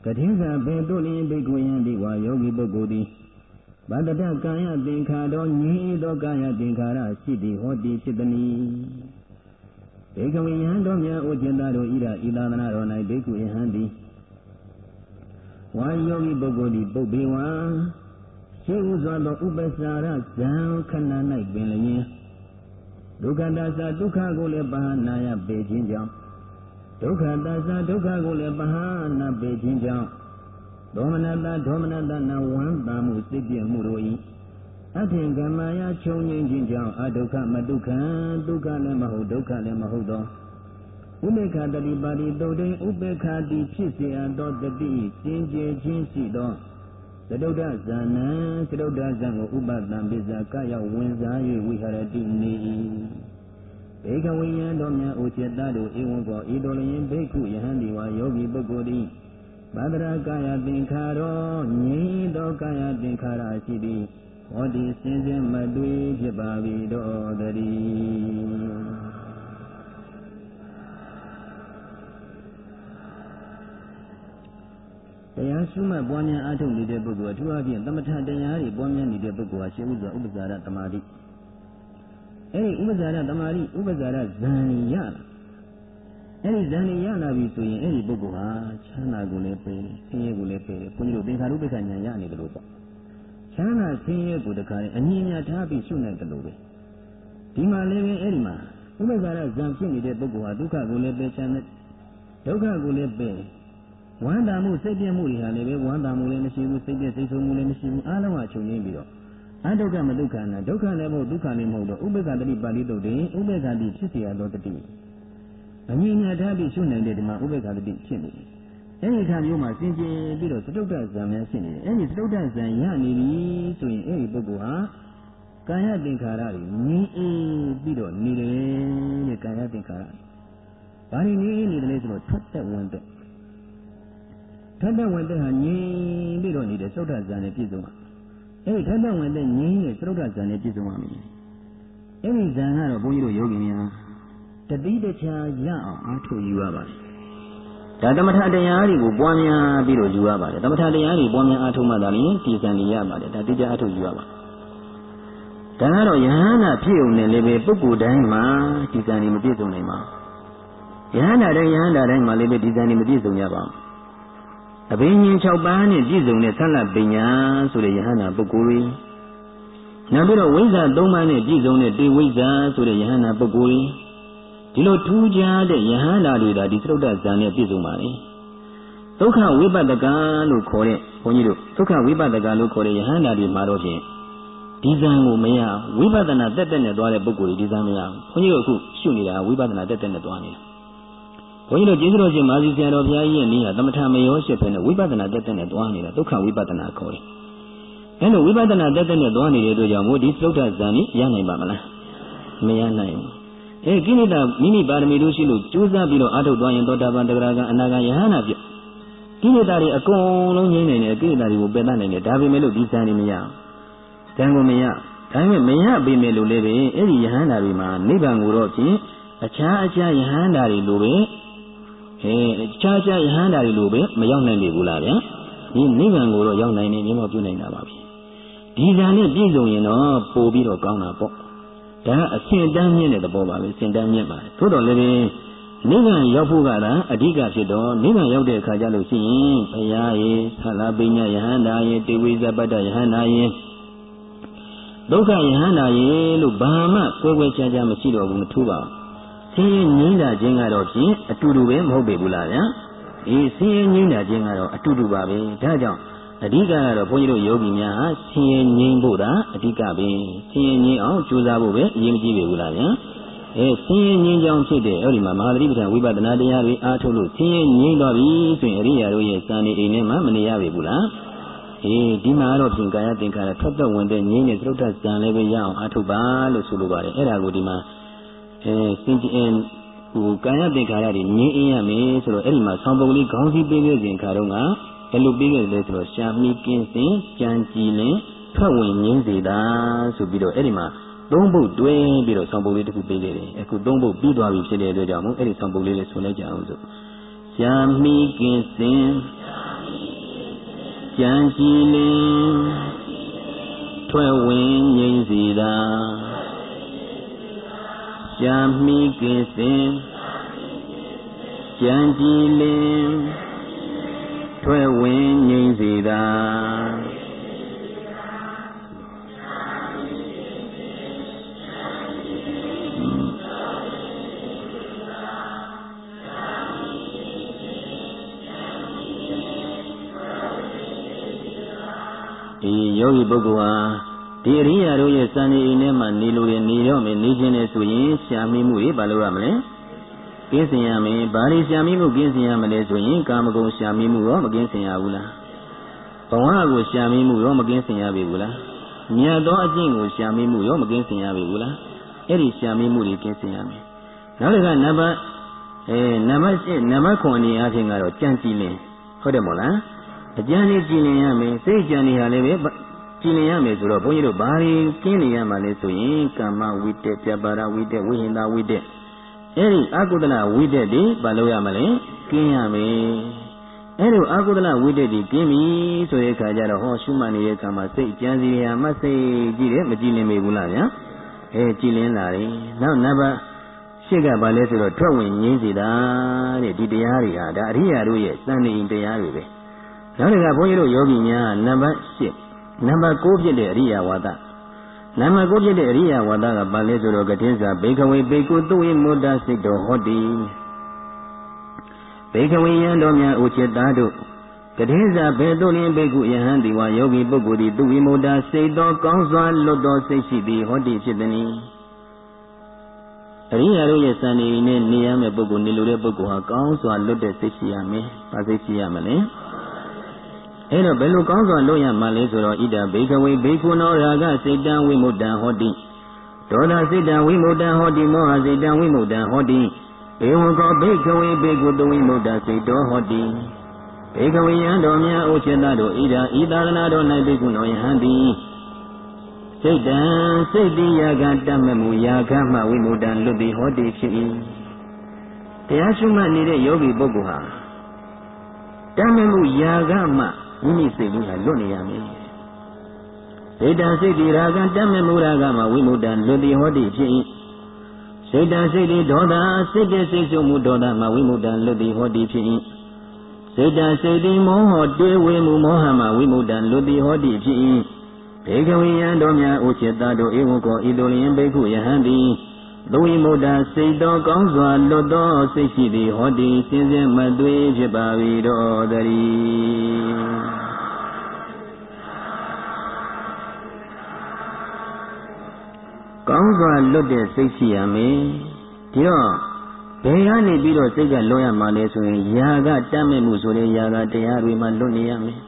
ကတိဇာဘေတုလင်ဘေခဝေယံဒီဝါယောဂီပုဂ္ဂိုလ်သည်ဗတ္တကာယသင်္ခါတော်ညီသောကာယသင်္ခါရရှိသည်ဟောတိဖြစ်သည်ဘေကဝေယံတော်များဥစ္စတတို့ဤရာဤသာသနာတော်၌ဘေကုယဟံသည်ဝါယောဂီပုဂ္ဂိုလ်သည်ပုပ်ပေဝါရှိဥစွာသောဥပ္ပစာရဇံခဏ၌ပင်လျင်ဒုက္ခတာသဒုက္ခကိုလည်းပါဏာယပေခြင်းကြောင့် ဒုက္ခတသဒုက္ခကိုလည်းပဟာနာပေခြင်းကြောင့်ဒေါမနတဒေါမနတနာဝမ်းသာမှုစိတ်ပြည့်မှုတို့ဤအထင်ကမ္မာယချုပ်ငြိမ်းခြင်းကြောင့်အဒုက္ခမဒုက္ခဒုက္ခလည်းမဟုတ်ဒုက္ခလည်းမဟုတ်သောဥပေက္ခတတိပါတိတုတ်တိဥပေက္ခတိဖြစ်စေအပ်သောတတိစင်ကြယ်ခြင်းရှိသောသဒုဒ္ဒဇာနံသဒုဒ္ဒဇံကိုဥပဒံပိစ္ဆာကရောက်ဝင်စား၍ဝိဟာရတိနေ၏ ဘေကဝိယံတော်မြတ်ဥจิตတတို့ဧဝံကောဤတော်လျင်ဘိက္ခုယဟန်ဒီဝါယောဂီပုဂ္ဂိုလ်သည်ဗဒရာကာယသင်္ခါရောငြိသောကာယသင်္ခါရရှိသည်ဟောဒီစင်စစ်မတွေ့ဖြစ်ပါ၏တော်တည်းတရားရှုမှတ်ပွားများအားထုတ်နေတဲ့ပုဂ္ဂိုလ်အထူးအဖြင့်သမထတရားတွေပွားများနေတဲ့ပုဂ္ဂိုလ်ဟာရှင်းဥစွာဥပ္ပဇာရတမာတိ အဲဒီဥပ္ပဇာရတမာတိဥပ္ပဇာရဇံရလာအဲ့ဒီဇန်နေရလာပြီဆိုရင်အဲ့ဒီပုဂ္ဂိုလ်ဟာချမ်းသာကိုလည်းပယ်ဆင်းရဲကိုလည်းပယ်ဘုန်းကြီးတို့သင်္ခါရုပ္ပခဉာဏ်ရနေတယ်လို့ပေါ့ချမ်းသာဆင်းရဲကိုတခါရင်အငြင်းများထားပြီးရှုနိုင်တယ်လို့ပဲဒီမှာလည်းပဲအဲ့ဒီမှာဥပ္ပဇာရဇံဖြစ်နေတဲ့ပုဂ္ဂိုလ်ဟာဒုက္ခကိုလည်းပယ်ချမ်းတဲ့ဒုက္ခကိုလည်းပယ်ဝမ်းသာမှုစိတ်ပြည့်မှုတွေဟာလည်းပဲဝမ်းသာမှုလည်းမရှိဘူးစိတ်ပြည့်စိတ်ဆိုးမှုလည်းမရှိဘူးအားလုံးကချုပ်ငင်းပြီးတော့ အဒုက္ခမဒုက္ခနာဒုက္ခလည်းမဟုတ်ဒုက္ခလည်းမဟုတ်တော့ဥပ္ပခတတိပါဠိတုတ်တွေဥပ္ပခတိဖြစ်เสียသောတတိအမြင်ညာထားပြီးရှုနိုင်တဲ့ဒီမှာဥပေက္ခတတိဖြစ်နေတယ်။အဲဒီခါမျိုးမှာစင်ကြယ်ပြီးတော့သတုတ္တဇံများဖြစ်နေတယ်။အဲဒီသတုတ္တဇံရနေပြီဆိုရင်အဲဒီပုဂ္ဂိုလ်ဟာကာယသင်္ခါရတွေငြင်းအေးပြီးတော့နေတယ်တဲ့ကာယသင်္ခါရ။ဘာလို့နေနေတယ်လဲဆိုတော့ထွက်သက်ဝင်သက်ထွက်သက်ဝင်သက်ဟာငြင်းပြီးတော့နေတဲ့သုဒ္ဓဇံနဲ့ပြည့်စုံပါ။ အဲဒီထွက်သက်ဝင်သက်ငြင်းရဲ့သုဒ္ဓဇံနဲ့ပြည့်စုံပါမယ်။အဲဒီဇံကတော့ဘုန်းကြီးတို့ယောဂီများတတိတခြားရအောင်အားထုတ်ယူရပါတယ်ဒါသမထတရားတွေကိုပွားများပြီးတော့ယူရပါတယ်သမထတရားတွေပွားများအားထုတ်မှသာလျှင်ဒီကံတွေရပါတယ်ဒါတိကျအားထုတ်ယူရပါဒါကတော့ယဟန္တာဖြစ်ုံနဲ့လည်းပဲပုဂ္ဂိုလ်တိုင်းမှာဒီကံတွေမပြည့်စုံနိုင်ပါဘူးယဟန္တာတိုင်းယဟန္တာတိုင်းမှာလည်းပဲဒီကံတွေမပြည့်စုံကြပါဘူး အဘိညာဉ်6ပါးနဲ့ပြည့်စုံတဲ့ဆက်လက်ပညာဆိုတဲ့ယဟန္တာပုဂ္ဂိုလ်တွေနောက်ပြီးတော့ဝိဇ္ဇာ3ပါးနဲ့ပြည့်စုံတဲ့တေဝိဇ္ဇာဆိုတဲ့ယဟန္တာပုဂ္ဂိုလ်တွေဒီလိုထူးခြားတဲ့ယဟန္တာတွေဒါဒီသုဒ္ဓဇာနဲ့ပြည့်စုံပါလေဒုက္ခဝိပဿကလို့ခေါ်တဲ့ဘုန်းကြီးတို့ဒုက္ခဝိပဿကလို့ခေါ်တဲ့ယဟန္တာတွေမှာတော့ဖြင့်ဒီဇံကိုမရဝိပဿနာတက်တက်နဲ့သွားတဲ့ပုဂ္ဂိုလ်ဒီဇံမရဘုန်းကြီးတို့အခုရှုနေတာဝိပဿနာတက်တက်နဲ့သွားနေတာ ဘုန်းကြီးတို့ကျေးဇူးတော်ရှင်မာဇီဆရာတော်ဘုရားကြီးရဲ့နည်းဟာသမထမယောရှိဖြစ်နေဝိပဿနာတက်တက်နဲ့သွားနေတာဒုက္ခဝိပဿနာခေါ်တယ်အဲလိုဝိပဿနာတက်တက်နဲ့သွားနေတဲ့အတွက်ကြောင့်မို့ဒီသုဒ္ဓဇံนี่ရနိုင်ပါမလားမရနိုင်ဘူးအဲကိလေသာမိမိပါရမီတို့ရှိလို့ကြိုးစားပြီးတော့အထုတ်သွားရင်သောတာပန်တဂရကအနာဂံယဟနာပြကိလေသာတွေအကုန်လုံးငြိမ်းနိုင်တယ်ကိလေသာတွေကိုပယ်တတ်နိုင်တယ်ဒါပေမဲ့လို့ဒီဇံတွေမရဇံကိုမရဒါပေမဲ့မရပေမဲ့လို့လည်းပဲအဲ့ဒီယဟန္တာတွေမှာနိဗ္ဗာန်ကိုတော့ဖြင့်အခြားအခြားယဟန္တာတွေလိုပဲ အဲအခြားအခြားယဟန္တာတွေလိုပဲမရောက်နိုင်ပြီဘူးလားဗျာဒီနိဗ္ဗာန်ကိုတော့ရောက်နိုင်နေမြတ်မောပြုနိုင်တာပါဗျဒီဇာနဲ့ပြည့်စုံရင်တော့ပို့ပြီးတော့ကောင်းတာပေါ့ဒါကအစင်တန်းမြင့်တဲ့သဘောပါပဲစင်တန်းမြင့်ပါတယ်သို့တော်လည်းနိဗ္ဗာန်ရောက်ဖို့ကသာအဓိကဖြစ်တော့နိဗ္ဗာန်ရောက်တဲ့အခါကျလို့ရှိရင်ဘုရားရေသလပိညယဟန္တာရေတေဝိဇပတ္တယဟန္တာရေဒုက္ခယဟန္တာရေလို့ဘာမှကွဲကွဲခြားခြားမရှိတော့ဘူးမထူးပါဘူး ဆင်းရဲငြိမ်းတာခြင်းကတော့ဖြင့်အတူတူပဲမဟုတ်ပေဘူးလားဗျာအေးဆင်းရဲငြိမ်းတာခြင်းကတော့အတူတူပါပဲဒါကြောင့်အဓိကကတော့ဘုန်းကြီးတို့ယောဂီများဟာဆင်းရဲငြိမ်းဖို့သာအဓိကပဲဆင်းရဲငြိမ်းအောင်ကြိုးစားဖို့ပဲအရေးမကြီးပေဘူးလားဗျာအဲဆင်းရဲငြိမ်းချောင်းဖြစ်တဲ့အဲ့ဒီမှာမဟာသတိပဋ္ဌာန်ဝိပဿနာတရားတွေအားထုတ်လို့ဆင်းရဲငြိမ်းသွားပြီဆိုရင်အရိယာတို့ရဲ့စံနေအိမ်ထဲမှာမနေရပေဘူးလားအေးဒီမှာတော့ပြင်ကာယသင်္ခါရထွက်သက်ဝင်တဲ့ငြိမ်းတဲ့သရုပ်ထဇံလည်းပဲရအောင်အားထုတ်ပါလို့ဆိုလိုပါတယ်အဲ့ဒါကိုဒီမှာ အဲစင်ကြင်ဟိုကာယသင်္ခါရတွေငြိမ်းအေးရမယ်ဆိုတော့အဲ့ဒီမှာဆောင်းပုံလေးခေါင်းစည်းပေးခဲ့ခြင်းခါတော့ကဘယ်လိုပေးခဲ့လဲဆိုတော့ရှာမိကင်းစင်ကြံကြည်လင်ထွက်ဝင်ငြိမ်းစေတာဆိုပြီးတော့အဲ့ဒီမှာသုံးပုတ်တွဲပြီးတော့ဆောင်းပုတ်လေးတစ်ခုပေးခဲ့တယ်အခုသုံးပုတ်ပြီးသွားပြီဖြစ်တဲ့အတွက်ကြောင့်မို့အဲ့ဒီဆောင်းပုတ်လေးလေးဆွလိုက်ကြအောင်ဆိုရှာမိကင်းစင်ကြံကြည်လင်ထွက်ဝင်ငြိမ်းစေတာ ရှာမိကင်းစင်ကြံကြည်လင်ထွက်ဝင်ငြိမ်းစေတာဒီယောဂီပုဂ္ဂိုလ်ဟာ ဒီအရိယာတို့ရဲ့စံနေအိမ်ထဲမှာနေလို့ရနေတော့မယ်နေခြင်းနဲ့ဆိုရင်ရှာမိမှုတွေဘာလို့ရမလဲကင်းစင်ရမယ်ဘာလို့ရှာမိမှုကင်းစင်ရမလဲဆိုရင်ကာမဂုဏ်ရှာမိမှုရောမကင်းစင်ရဘူးလားဘဝကိုရှာမိမှုရောမကင်းစင်ရပြီဘူးလားမြတ်သောအကျင့်ကိုရှာမိမှုရောမကင်းစင်ရပြီဘူးလားအဲ့ဒီရှာမိမှုတွေကင်းစင်ရမယ်နောက်တစ်ခါနံပါတ်အဲနံပါတ်8နံပါတ်9အနေအချင်းကတော့ကြံကြည်လင်ဟုတ်တယ်မို့လားအကျဉ်းလေးကြည်လင်ရမယ်စိတ်ကြံနေရလည်းပဲ ကြည်လင်ရမယ်ဆိုတော့ဘုန်းကြီးတို့ဘာတွေကျင်းနေရမှာလဲဆိုရင်ကာမဝိတက်ပြပါရဝိတက်ဝိဟင်သာဝိတက်အဲ့ဒီအကုသလဝိတက်ဒီဘာလို့ရမလဲကျင်းရမယ်အဲ့လိုအကုသလဝိတက်ဒီကျင်းပြီဆိုတဲ့အခါကျတော့ဟောရှုမှတ်နေတဲ့အခါမှာစိတ်ကြံစီရမှစိတ်ကြည့်တယ်မကြည်လင်မေဘူးလားဗျာအဲကြည်လင်လာတယ်နောက်နံပါတ်ရှစ်ကဘာလဲဆိုတော့ထွက်ဝင်ငြင်းစီတာတဲ့ဒီတရားတွေဟာဒါအရိယာတို့ရဲ့စံနေတရားတွေပဲနောက်တစ်ခါဘုန်းကြီးတို့ယောဂီများနံပါတ်8 နံပါတ်9ဖြစ်တဲ့အရိယာဝါဒနံပါတ်9ဖြစ်တဲ့အရိယာဝါဒကဘာလဲဆိုတော့ကတိစ္ဆာဘေကဝေဘေကုသူဝိမုဒ္ဒစိတ်တော်ဟောတိဘေကဝေယံတော်များဥจิตသားတို့ကတိစ္ဆာဘေတုလင်ဘေကုယဟန်ဒီဝါယောဂီပုဂ္ဂိုလ်သည်သူဝိမုဒ္ဒစိတ်တော်ကောင်းစွာလွတ်တော်စိတ်ရှိသည်ဟောတိဖြစ်သည်အရိယာတို့ရဲ့စံနေနဲ့နေရမယ့်ပုဂ္ဂိုလ်နေလိုတဲ့ပုဂ္ဂိုလ်ဟာကောင်းစွာလွတ်တဲ့စိတ်ရှိရမယ်။ဘာစိတ်ရှိရမလဲ။ အဲ့တော့ဘယ်လိုကောင်းစွာလုပ်ရမှလဲဆိုတော့ဣဒဘေကဝေဘေကုနောရာဂစေတံဝိမုဒ္ဒံဟောတိဒေါသစေတံဝိမုဒ္ဒံဟောတိမောဟစေတံဝိမုဒ္ဒံဟောတိဧဝကောဘေကဝေဘေကုတဝိမုဒ္ဒစေတောဟောတိဘေကဝေယံတော်များဥစေတတို့ဣဒဤသာသနာတော်၌ဘေကုနောယဟံတိစိတ်တံစိတ်တိယာကတမမှုယာကမှဝိမုဒ္ဒံလွတ်ပြီးဟောတိဖြစ်၏တရားရှိမှနေတဲ့ယောဂီပုဂ္ဂိုလ်ဟာတမမှုယာကမှ မိမိစိတ်ကြီးဟာလွတ်နေရမယ်စေတံစိတ်တိရာဂံတမေမူရာဂမှာဝိမုဒ္ဒံလွတ်တိဟောတိဖြစ်၏စေတံစိတ်တိဒေါသစိတ်ကစိတ်ဆုမှုဒေါသမှာဝိမုဒ္ဒံလွတ်တိဟောတိဖြစ်၏စေတံစိတ်တိမောဟတွေးဝေမှုမောဟမှာဝိမုဒ္ဒံလွတ်တိဟောတိဖြစ်၏ဘေကဝိယံတော်များဥစ္စတတို့ဧဝံကောဤတို့လျင်ဘိက္ခုယဟန်တိ သဝိမုဒ္ဒစိတ်တော်ကောင်းစွာလွတ်သောစိတ်ရှိသည်ဟောဒီစင်စင်မသွေဖြစ်ပါ၏တော်တည်းကောင်းစွာလွတ်တဲ့စိတ်ရှိရမယ်ဒီတော့ဘယ်ကနေပြီးတော့စိတ်ကလွတ်ရမှာလဲဆိုရင်ຢာကတတ်မဲ့မှုဆိုတဲ့ຢာကတရားတွေမှလွတ်နေရမယ်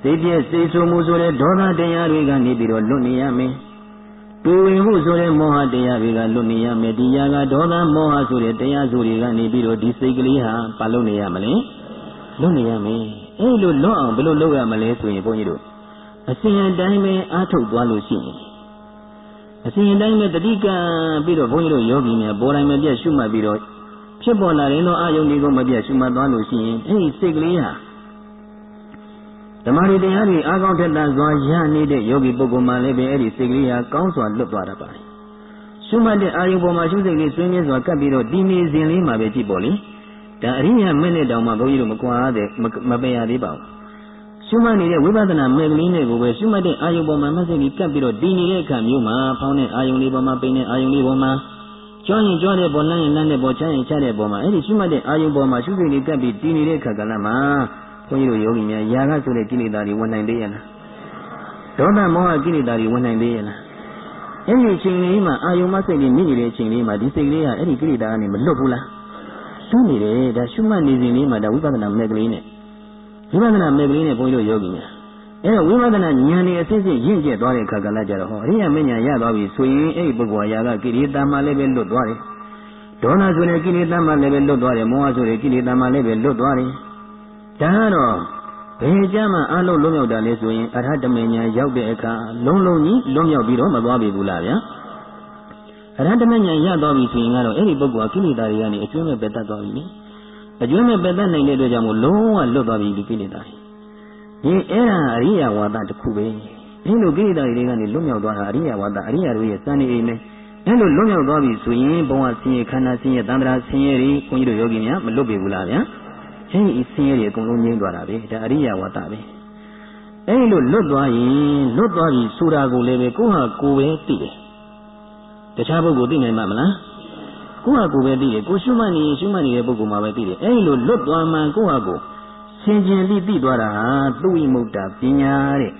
စိတ်ပြည့်စိတ်ဆိုးမှုဆိုတဲ့ဒေါသတရားတွေကနေပြီးတော့လွတ်နေရမယ် တွေ့ဝင်မှုဆိုတဲ့မောဟတရားတွေကလွတ်နေရမယ်ဒီຢာကဒေါသမောဟဆိုတဲ့တရားစုတွေကနေပြီးတော့ဒီစိတ်ကလေးဟာပါလို့နေရမလဲလွတ်နေရမယ်အဲ့လိုလွတ်အောင်ဘယ်လိုလုပ်ရမလဲဆိုရင်ဘုန်းကြီးတို့အစဉ်အတိုင်းပဲအားထုတ်သွားလို့ရှိရင်အစဉ်တိုင်းပဲတတိကံပြီးတော့ဘုန်းကြီးတို့ယောဂီများပေါ်တိုင်းမပြတ်ရှုမှတ်ပြီးတော့ဖြစ်ပေါ်လာတဲ့သောအာယုန်တွေကိုမပြတ်ရှုမှတ်သွားလို့ရှိရင်အဲဒီစိတ်ကလေးဟာ ဓမ္မရီတရားတွေအားကောင်းထက်သန်စွာရနေတဲ့ယောဂီပုဂ္ဂိုလ်မှလည်းပဲအဲ့ဒီစိတ်ကလေးဟာကောင်းစွာလွတ်သွားတတ်ပါတယ်ရှုမှတ်တဲ့အာယုန်ပေါ်မှာရှုစိတ်လေးဆွေးမြဲစွာကပ်ပြီးတော့ဒီနေစဉ်လေးမှာပဲကြည့်ပေါ့လေဒါအရိယာမင်းနဲ့တောင်မှဘုန်းကြီးတို့မကွာတဲ့မပယ်ရသေးပါဘူးရှုမှတ်နေတဲ့ဝိပဿနာမဲ့ကလေးနဲ့ကိုပဲရှုမှတ်တဲ့အာယုံပေါ်မှာမဆက်ပြီးကပ်ပြီးတော့တည်နေတဲ့အခါမျိုးမှာဖောင်းတဲ့အာယုံလေးပေါ်မှာပိန်တဲ့အာယုံလေးပေါ်မှာကြွရင်ကြွတဲ့ပေါ်လမ်းရင်လမ်းတဲ့ပေါ်ချရင်ချတဲ့ပေါ်မှာအဲ့ဒီရှုမှတ်တဲ့အာယုံပေါ်မှာရှုစိတ်လေးကပ်ပြီးတည်နေတဲ့အခါကလည်းမှာ ဘုန်းကြီးတို့ယောဂီများຢာကဆိုတဲ့ကိလေသာတွေဝင်နိုင်သေးရဲ့လားဒေါသမောဟကိလေသာတွေဝင်နိုင်သေးရဲ့လားအဲ့ဒီအချိန်လေးမှာအာယုံမစိတ်လေးမြင့်နေတဲ့အချိန်လေးမှာဒီစိတ်လေးကအဲ့ဒီကိလေသာကနေမလွတ်ဘူးလားရှုနေတယ်ဒါရှုမှတ်နေစဉ်လေးမှာဒါဝိပဿနာမဲ့ကလေးနဲ့ဝိပဿနာမဲ့ကလေးနဲ့ဘုန်းကြီးတို့ယောဂီများအဲဝိပဿနာဉာဏ်နဲ့အစစ်စစ်ရင့်ကျက်သွားတဲ့အခါကလည်းကြတော့ဟောအရိယာမဉာဏ်ရသွားပြီဆိုရင်အဲ့ဒီပုဂ္ဂိုလ်ဟာယာကကိရိတာမှလည်းပဲလွတ်သွားတယ်ဒေါနဆိုတဲ့ကိလေသာမှလည်းပဲလွတ်သွားတယ်မောဟဆိုတဲ့ကိလေသာမှလည်းပဲလွတ်သွားတယ် ဒါကတော့ဘယ်ကြမှာအလုံးလုံးမြောက်တာလဲဆိုရင်အရဟတမေညာရောက်တဲ့အခါလုံးလုံးကြီးလွတ်မြောက်ပြီးတော့မသွားပြီဘူးလားဗျာအရဟတမေညာရသွားပြီဆိုရင်ကတော့အဲ့ဒီပုဂ္ဂိုလ်ဟာကိလေသာတွေကနေအကျွမ်းမဲ့ပယ်တတ်သွားပြီလေအကျွမ်းမဲ့ပယ်တတ်နိုင်တဲ့အတွက်ကြောင့်မို့လုံးဝလွတ်သွားပြီဒီကိလေသာတွေဒီအဲ့ဒါအရိယဝါဒတစ်ခုပဲဒီလိုကိလေသာတွေကနေလွတ်မြောက်သွားတာအရိယဝါဒအရိယတို့ရဲ့စံနေအိမ်ပဲအဲ့လိုလွတ်မြောက်သွားပြီဆိုရင်ဘဝဆင်းရဲခန္ဓာဆင်းရဲတန္တရာဆင်းရဲတွေခွန်ကြီးတို့ယောဂီများမလွတ်ပြီဘူးလားဗျာ အဲ့ဒီဆင်းရဲတွေအကုန်လုံးငြိမ်းသွားတာပဲဒါအရိယဝါဒပဲအဲ့လိုလွတ်သွားရင်လွတ်သွားပြီဆိုတာကိုလည်းပဲကိုယ့်ဟာကိုယ်ပဲသိတယ်တခြားပုဂ္ဂိုလ်သိနိုင်မှာမလားကိုယ့်ဟာကိုယ်ပဲသိတယ်ကိုရှုမှတ်နေရှုမှတ်နေတဲ့ပုဂ္ဂိုလ်မှာပဲသိတယ်အဲ့လိုလွတ်သွားမှကိုယ့်ဟာကိုယ်ဆင်ခြင်ပြီးသိသွားတာဟာသူ့ဝိမု ക്ത ပညာတဲ့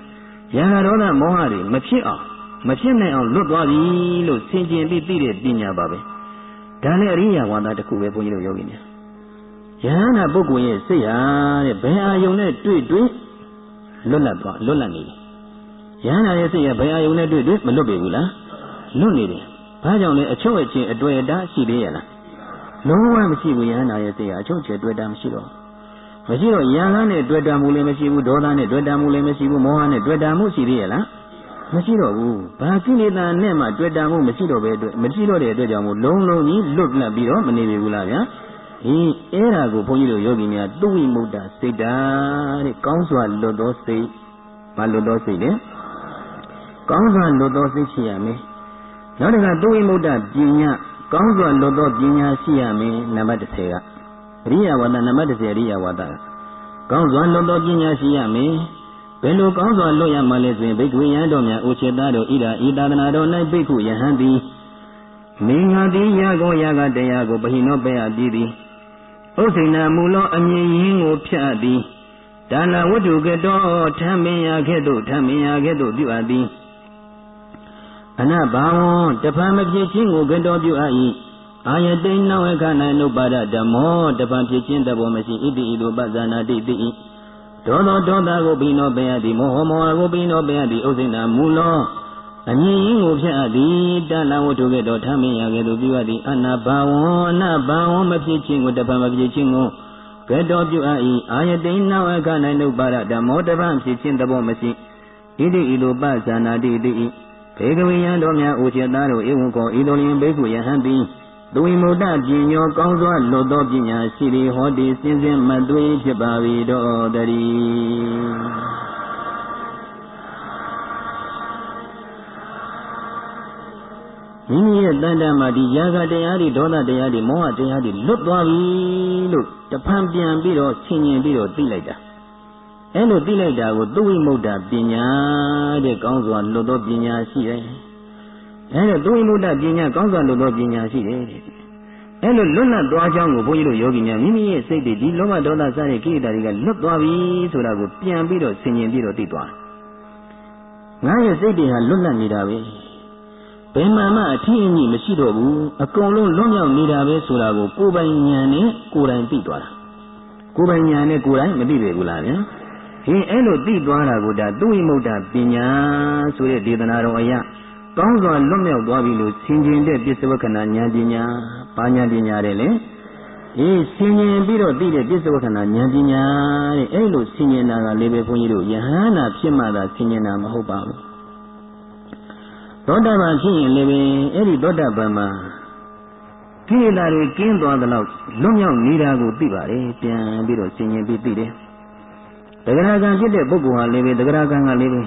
ရာဂဒေါသမောဟတွေမဖြစ်အောင်မဖြစ်နိုင်အောင်လွတ်သွားပြီလို့ဆင်ခြင်ပြီးသိတဲ့ပညာပါပဲဒါနဲ့အရိယာဝါဒတစ်ခုပဲဘုန်းကြီးတို့ယောဂီများ ယဟန္တာပုဂ္ဂိုလ်ရဲ့စိတ်ဟာတဲ့ဘယ်အာယုံနဲ့တွေ့တွေ့လွတ်လပ်သွားလွတ်လပ်နေတယ်ယဟန္တာရဲ့စိတ်ကဘယ်အာယုံနဲ့တွေ့တွေ့မလွတ်ပြီဘူးလားလွတ်နေတယ်ဘာကြောင့်လဲအချုပ်အချင်းအတွေ့အတာရှိသေးရဲ့လားလုံးဝမရှိဘူးယဟန္တာရဲ့စိတ်ကအချုပ်အချင်းအတွေ့အတာမရှိတော့မရှိတော့ယံလန်းနဲ့တွေ့တာမှုလည်းမရှိဘူးဒေါသနဲ့တွေ့တာမှုလည်းမရှိဘူးမောဟနဲ့တွေ့တာမှုရှိသေးရဲ့လားမရှိတော့ဘူးဘာကိလေသာနဲ့မှတွေ့တာမှုမရှိတော့ပဲအတွက်မရှိတော့တဲ့အတွက်ကြောင့်မို့လုံးလုံးကြီးလွတ်လပ်ပြီးတော့မနေပြီဘူးလားဗျာ ဟင်းအဲ့ဒါကိုဘုန်းကြီးတို့ယောဂီများသူဝိမု ക്ത စိတ်တာတဲ့ကောင်းစွာလွတ်သောစိတ်မလွတ်သောစိတ်လေကောင်းစွာလွတ်သောစိတ်ရှိရမယ်နောက်တစ်ခါသူဝိမု ക്ത ပညာကောင်းစွာလွတ်သောပညာရှိရမယ်နံပါတ်30ကအရိယဝါဒနံပါတ်30အရိယဝါဒကောင်းစွာလွတ်သောပညာရှိရမယ်ဘယ်လိုကောင်းစွာလွတ်ရမှလဲဆိုရင်ဘိက္ခုယံတော်များအိုချေသားတို့ဣဒာဤသာသနာတော်၌ဘိက္ခုယဟန်သည်မင်္ဂတိယကောယကတရားကိုပဟိနောပေယပြီးသည် ဥစိဏမူလောအမြင်ရင်းကိုဖြတ်သည်ဒါနဝတ္ထုကတောထမ်းမင်ရခဲ့သို့ထမ်းမင်ရခဲ့သို့ပြုအပ်သည်အနဘာဝံတဖန်မဖြစ်ခြင်းကိုကတော်ပြုအပ်၏အာယတိနဝေခ၌နုပါဒဓမ္မောတပံဖြစ်ခြင်းတဘောမရှိဣတိဣလိုပဇာနာတိတိဣဒေါသောဒေါသကိုပြီးနောပယတိမောဟမောဟကိုပြီးနောပယတိဥစိနာမူလော အမြင်ရင်းကိုဖြတ်အပ်သည်တဏဝတ္ထုကဲ့တော်ထမင်းရကဲ့သို့ပြုအပ်သည်အနာဘာဝံအနာဘာဝံမဖြစ်ခြင်းကိုတပံမဖြစ်ခြင်းကိုကဲ့တော်ပြုအပ်၏အာယတိနဝေခ၌နုပါဒဓမ္မောတပံဖြစ်ခြင်းတဘောမရှိဣတိဣလိုပဇာနာတိတိဣဘေကဝေယံတော်များအိုချေသားတို့ဧဝံကောဤလိုလျင်ဘေကုယဟံတိသူဝိမုဒ္ဒပညောကောင်းစွာလွတ်သောပညာရှိသည်ဟောဒီစင်စင်မသွေးဖြစ်ပါ၏တော်တည်းမိမိ ရဲ့တန်တမှာဒီယာကတရားတွေဒေါသတရားတွေမောဟတရားတွေလွတ်သွားပြီလို့တဖန်ပြန်ပြီးတော့ဆင်ញင်ပြီးတော့သိလိုက်တာအဲလိုသိလိုက်တာကိုသူဝိမုဒ္ဒပညာတဲ့ကောင်းစွာလွတ်သောပညာရှိတယ်အဲဒါသူဝိမုဒ္ဒပညာကောင်းစွာလို့သောပညာရှိတယ်တဲ့အဲလိုလွတ်လပ်သွားကြောင်းကိုဘုန်းကြီးတို့ယောဂီများမိမိရဲ့စိတ်တွေဒီလောဘဒေါသစတဲ့ကိလေသာတွေကလွတ်သွားပြီဆိုတာကိုပြန်ပြီးတော့ဆင်ញင်ပြီးတော့သိသွားငါရဲ့စိတ်တွေဟာလွတ်လပ်နေတာပဲ ဘယ်မှမှအထီးအမြင့်မရှိတော့ဘူးအကုန်လုံးလွတ်မြောက်နေတာပဲဆိုတာကိုကိုယ်ပိုင်ဉာဏ်နဲ့ကိုယ်တိုင်သိသွားတာကိုယ်ပိုင်ဉာဏ်နဲ့ကိုယ်တိုင်မသိပေဘူးလားဗျာဟင်အဲ့လိုသိသွားတာကိုဒါသူဝိမု ക്ത ပညာဆိုတဲ့ဒေသနာတော်အရာကောင်းစွာလွတ်မြောက်သွားပြီလို့ဆင်ခြင်တဲ့ပစ္စဝကနာဉာဏ်ပညာဘာဉာဏ်ပညာတဲ့လေအေးဆင်ခြင်ပြီးတော့သိတဲ့ပစ္စဝကနာဉာဏ်ပညာတဲ့အဲ့လိုဆင်ခြင်တာကလည်းပဲဘုန်းကြီးတို့ယဟန္တာဖြစ်မှသာဆင်ခြင်တာမဟုတ်ပါဘူး သောတာပန်ဖြစ်ရင်လည်းပဲအဲ့ဒီသောတာပန်မှာကိလေသာတွေကင်းသွားသလောက်လွတ်မြောက်နေတာကိုသိပါတယ်ပြန်ပြီးတော့ဆင်ခြင်ပြီးသိတယ်တဂရကံဖြစ်တဲ့ပုဂ္ဂိုလ်ဟာလည်းပဲတဂရကံကလည်းပဲ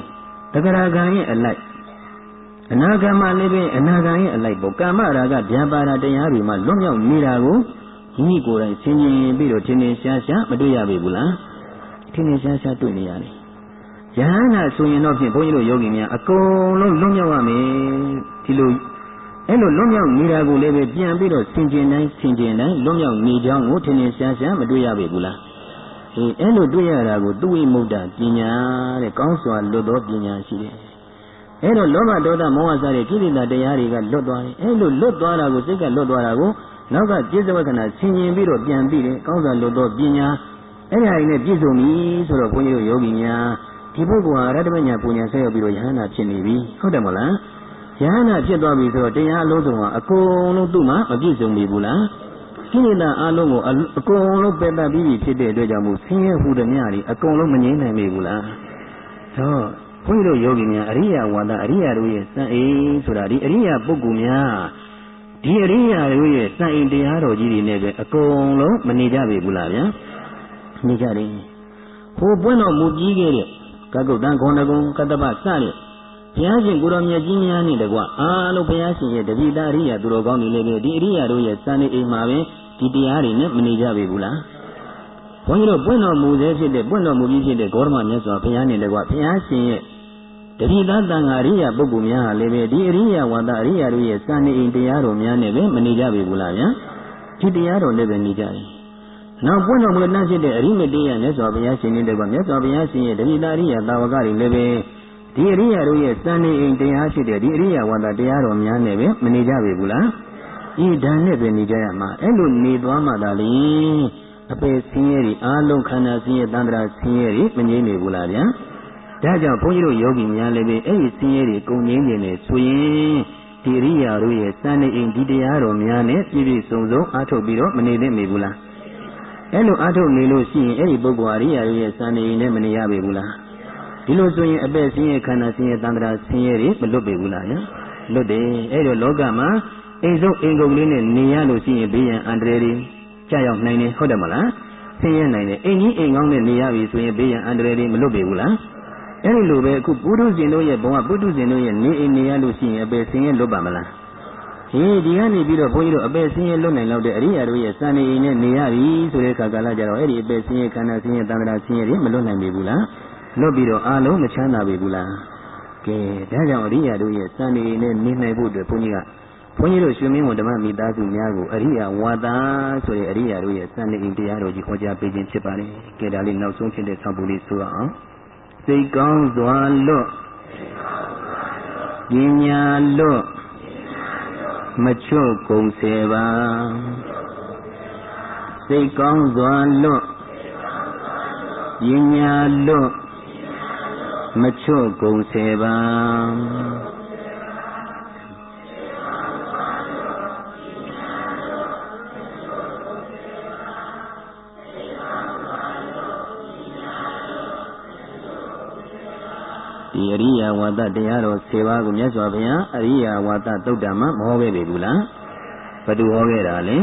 တဂရကံရဲ့အလိုက်အနာဂမလည်းပဲအနာဂံရဲ့အလိုက်ပေါ့ကာမရာဂဗျာပါဒတရားတွေမှာလွတ်မြောက်နေတာကိုမိကိုယ်တိုင်ဆင်ခြင်ပြီးတော့ထင်ထင်ရှားရှားမတွေ့ရပေဘူးလားထင်ထင်ရှားရှားတွေ့နေရတယ် ယဟန္တာဆိုရင်တော့ဖြင့်ဘုန်းကြီးတို့ယောဂီများအကုန်လုံးလွတ်မြောက်ရမယ်ဒီလိုအဲ့လိုလွတ်မြောက်နေတာကိုလည်းပဲပြန်ပြီးတော့ဆင်ခြင်တိုင်းဆင်ခြင်တိုင်းလွတ်မြောက်နေကြောင်းကိုထင်ထင်ရှားရှားမတွေ့ရပေဘူးလားအေးအဲ့လိုတွေ့ရတာကိုသူဝိမု ക്ത ပညာတဲ့ကောင်းစွာလွတ်သောပညာရှိတယ်အဲ့တော့လောဘဒေါသမောဟစတဲ့ကိလေသာတရားတွေကလွတ်သွားတယ်အဲ့လိုလွတ်သွားတာကိုစိတ်ကလွတ်သွားတာကိုနောက်ကပြစ္ဆဝကနာဆင်ញင်ပြီးတော့ပြန်ပြီးတယ်ကောင်းစွာလွတ်သောပညာအဲ့ဒါကြီးနဲ့ပြည့်စုံပြီဆိုတော့ဘုန်းကြီးတို့ယောဂီများ ဒီပုဂ္ဂိုလ်ဟာရတ္တမညာပူညာဆက်ရောက်ပြီးတော့ယဟန္တာဖြစ်နေပြီဟုတ်တယ်မလားယဟန္တာဖြစ်သွားပြီဆိုတော့တရားအလုံးစုံဟာအကုန်လုံးသူ့မှာမပြည့်စုံပြီဘူးလားကိလေသာအလုံးကိုအကုန်လုံးပယ်တတ်ပြီးဖြစ်တဲ့အတွက်ကြောင့်မို့ဆင်းရဲဟူသည်များတွေအကုန်လုံးမငြိမ့်နိုင်ပြီဘူးလားတော့ဘုန်းကြီးတို့ယောဂီများအရိယာဝါဒအရိယာတို့ရဲ့စံအိမ်ဆိုတာဒီအရိယာပုဂ္ဂိုလ်များဒီအရိယာတို့ရဲ့စံအိမ်တရားတော်ကြီးတွေနဲ့ပဲအကုန်လုံးမနေကြပြီဘူးလားဗျာနေကြတယ်ဟိုပွင့်တော်မူကြီးခဲ့တဲ့ ကကုတ်တန်ခွန်တကုံကတ္တပစတဲ့ဘုရားရှင်ကိုရောမြတ်ကြီးများနဲ့တကွအားလုံးဘုရားရှင်ရဲ့တပိတာအရိယာသူတော်ကောင်းတွေလည်းပဲဒီအရိယာတို့ရဲ့စံအိမ်မှာပဲဒီတရားတွေနဲ့မနေကြပြီဘူးလားဘုန်းကြီးတို့ပွင့်တော်မူသေးဖြစ်တဲ့ပွင့်တော်မူပြီးဖြစ်တဲ့ဂေါရမမြတ်စွာဘုရားနဲ့တကွဘုရားရှင်ရဲ့တတိသတန်ဃာရိယပုဂ္ဂိုလ်များဟာလည်းပဲဒီအရိယဝါဒအရိယတို့ရဲ့စံနေအိမ်တရားတော်များနဲ့ပဲမနေကြပြီဘူးလားဗျာဒီတရားတော်နဲ့ပဲနေကြတယ် နောက်ပွင့်တော်မူတဲ့ဖြစ်တဲ့အရိမတေယမြတ်စွာဘုရားရှင်နဲ့တကွမြတ်စွာဘုရားရှင်ရဲ့တတိတာရိယတာဝကတွေလည်းပဲဒီအရိယတို့ရဲ့စံနေအိမ်တရားဖြစ်တဲ့ဒီအရိယဝါဒတရားတော်များနဲ့ပဲမနေကြပြီဘူးလားဤဓာနဲ့ပဲနေကြရမှာအဲ့လိုနေသွားမှသာလေအပေဆင်းရဲတွေအားလုံးခန္ဓာဆင်းရဲတန္တရာဆင်းရဲတွေမငြိမ့်နေဘူးလားဗျာဒါကြောင့်ဘုန်းကြီးတို့ယောဂီများလည်းပဲအဲ့ဒီဆင်းရဲတွေကုန်ငြိမ့်နေတယ်ဆိုရင်ဒီရိယာတို့ရဲ့စံနေအိမ်ဒီတရားတော်များနဲ့ပြည့်ပြည့်စုံစုံအားထုတ်ပြီးတော့မနေသင့်မေဘူးလား အဲ့လိုအားထုတ်နေလို့ရှိရင်အဲ့ဒီပုဂ္ဂိုလ်အရိယာတို့ရဲ့စံနေအိမ်နဲ့မနေရပေဘူးလားဒီလိုဆိုရင်အပက်ဆင်းရဲခန္ဓာဆင်းရဲတန္တရာဆင်းရဲတွေမလွတ်ပေဘူးလားနော်လွတ်တယ်အဲ့တော့လောကမှာအိမ်ဆုံးအိမ်ကုန်လေးနဲ့နေရလို့ရှိရင်ဘေးရန်အန္တရာယ်တွေကြာရောက်နိုင်တယ်ဟုတ်တယ်မလားဆင်းရဲနိုင်တယ်အိမ်ကြီးအိမ်ကောင်းနဲ့နေရပြီဆိုရင်ဘေးရန်အန္တရာယ်တွေမလွတ်ပေဘူးလားအဲ့ဒီလိုပဲအခုပုထုဇဉ်တို့ရဲ့ဘဝပုထုဇဉ်တို့ရဲ့နေအိမ်နေရလို့ရှိရင်အပယ်ဆင်းရဲလွတ်ပါမလား ဟေးဒီကနေပြီးတော့ဘုန်းကြီးတို့အပယ်ဆင်းရဲလွတ်နိုင်လောက်တဲ့အရိယာတို့ရဲ့စံနေအိမ်နဲ့နေရပြီဆိုတဲ့အခါကာလကြတော့အဲ့ဒီအပယ်ဆင်းရဲခန္ဓာဆင်းရဲတန်ត្រာဆင်းရဲတွေမလွတ်နိုင်ပြီဘူးလားလွတ်ပြီးတော့အာလုံးမချမ်းသာပြီဘူးလားကဲဒါကြောင့်အရိယာတို့ရဲ့စံနေအိမ်နဲ့နေနိုင်ဖို့အတွက်ဘုန်းကြီးကဘုန်းကြီးတို့ရှင်မင်းဝန်ဓမ္မမိသားစုများကိုအရိယာဝါဒဆိုတဲ့အရိယာတို့ရဲ့စံနေအိမ်တရားတော်ကြီးဟောကြားပေးခြင်းဖြစ်ပါတယ်ကဲဒါလေးနောက်ဆုံးဖြစ်တဲ့ဆောင်းပုလေးဆိုအောင်စိတ်ကောင်းစွာလွတ်ပညာလွတ် မချွတ်ကုန်စေပါစိတ်ကောင်းစွာလွတ်ပညာလွတ်မချွတ်ကုန်စေပါ ဒီအရိယာဝါဒတရားတော်10ပါးကိုမြတ်စွာဘုရားအရိယာဝါဒသုတ်တံမှာမဟောခဲ့ပြီဘူးလားဘယ်သူဟောခဲ့တာလဲ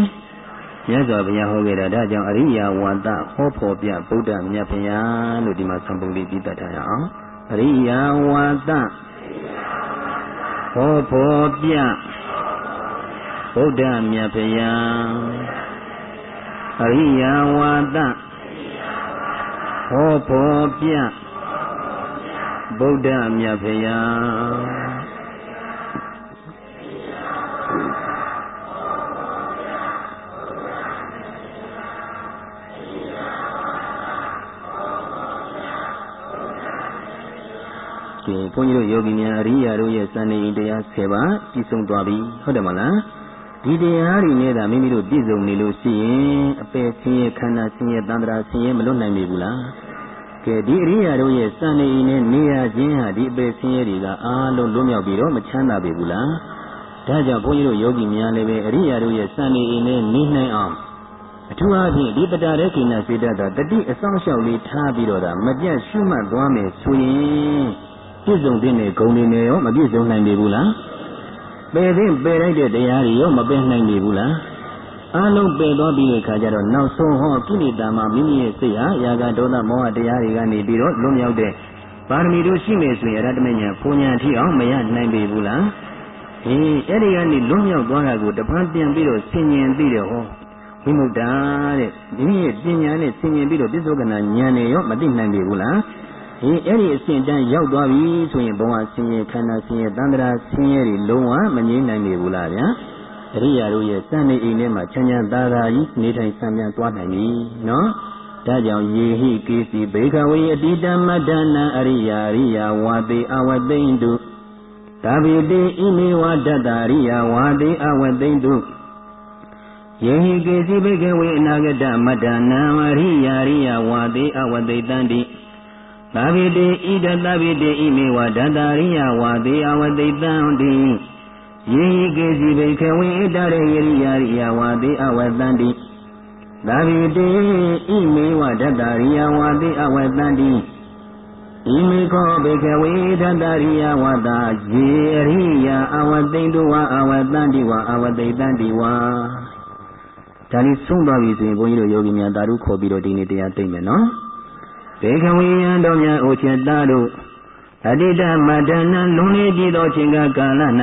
မြတ်စွာဘုရားဟောခဲ့တာဒါကြောင့်အရိယာဝါဒဟောဖို့ပြဗုဒ္ဓမြတ်ဘုရားလို့ဒီမှာသံပုံလေးပြီးတတ်ထားရအောင်အရိယာဝါဒဟောဖို့ပြဗုဒ္ဓမြတ်ဘုရားအရိယာဝါဒဟောဖို့ပြ ဗုဒ္ဓမြတ်ဖရာရှင်ဘုန်းကြီးတို့ယောဂီများအရိယာတို့ရဲ့စံနေတရား10ပါးပြည့်စုံသွားပြီဟုတ်တယ်မလားဒီတရားတွေနဲ့ဒါမိမိတို့ပြည့်စုံနေလို့ရှိရင်အပယ်ဆင်းရဲခန္ဓာဆင်းရဲသန္တရာဆင်းရဲမလွတ်နိုင်ပြီဘူးလား ကဲဒီအရိယာတို့ရဲ့စံနေနဲ့နေရခြင်းဟာဒီအပယ်ဆင်းရဲတွေကအားလုံးလွတ်မြောက်ပြီးတော့မချမ်းသာပြီဘူးလားဒါကြောင့်ဘုန်းကြီးတို့ယောဂီများလည်းပဲအရိယာတို့ရဲ့စံနေနဲ့နေနိုင်အောင်အထူးအားဖြင့်ဒီပတာရဲကိနာစေတတာတတိအဆောင်လျှောက်လေးထားပြီးတော့ဒါမပြတ်ရှုမှတ်သွားမယ်ဆိုရင်ပြည့်စုံတဲ့ဂုဏ်တွေနဲ့ရောမပြည့်စုံနိုင်ပြီဘူးလားပယ်သိပယ်လိုက်တဲ့တရားတွေရောမပယ်နိုင်ပြီဘူးလား အလုံးပယ်သွားပြီးတဲ့အခါကျတော့နောက်ဆုံးဟောကိလေသာမှာမိမိရဲ့စိတ်ဟာယာကဒေါသမောဟတရားတွေကနေပြီးတော့လွတ်မြောက်တဲ့ပါရမီတို့ရှိမယ်ဆိုရင်ရတ္တမညာပူညာထိအောင်မရနိုင်ပြီဘူးလားအေးအဲ့ဒီကနေလွတ်မြောက်သွားတာကိုတပန်းပြန်ပြီးတော့ဆင်ញင်ပြီးတော့ဟောဝိမု ക്ത တဲ့ဒီနည်းရဲ့ပညာနဲ့ဆင်ញင်ပြီးတော့ပြစ္ဆုကနာဉာဏ်နဲ့ရောမသိနိုင်ပြီဘူးလားဒီအဲ့ဒီအစဉ်တန်းရောက်သွားပြီဆိုရင်ဘဝဆင်းရဲခန္ဓာဆင်းရဲတန္တရာဆင်းရဲတွေလုံးဝမငြိမ့်နိုင်ပြီဘူးလားဗျာ အရိယာတို့ရဲ့စံနေအိမ်ထဲမှာချမ်းချမ်းသာသာကြီးနေထိုင်ဆံပြန်သွားနိုင်ပြီနော်ဒါကြောင့်ယေဟိကေစီဘေခဝေအတိတမတ္တနာအရိယာရိယာဝါတိအဝသိန္တုသာဝိတိဣမေဝတတ္တရိယာဝါတိအဝသိန္တုယေဟိကေစီဘေခဝေအနာဂတမတ္တနာအရိယာရိယာဝါတိအဝသိတန္တိသာဝိတေဣဒသဗိတေဣမေဝဒတ္တရိယဝါတေအဝတိတံတိ ယေဟိကေစီဘိခဝေဣတရေယရိယာရိယဝါတေအဝတံတိသာဝိတေဣမေဝဒတ္တရိယဝါတေအဝတံတိဣမေခောဘေခဝေဒတ္တရိယဝါတာယေရိယအဝတိတုဝအဝတံတိဝအဝတိတံတိဝါဒါလေးဆုံးသွားပြီဆိုရင်ဘုန်းကြီးတို့ယောဂီများသာဓုခေါ်ပြီးတော့ဒီနေ့တရားသိမ့်မယ်နော်ဘေခဝေယံတော်များအိုချက်သားတို့အတိတမတနာလွန်လေကြည့်သောချိန်ကကာလ၌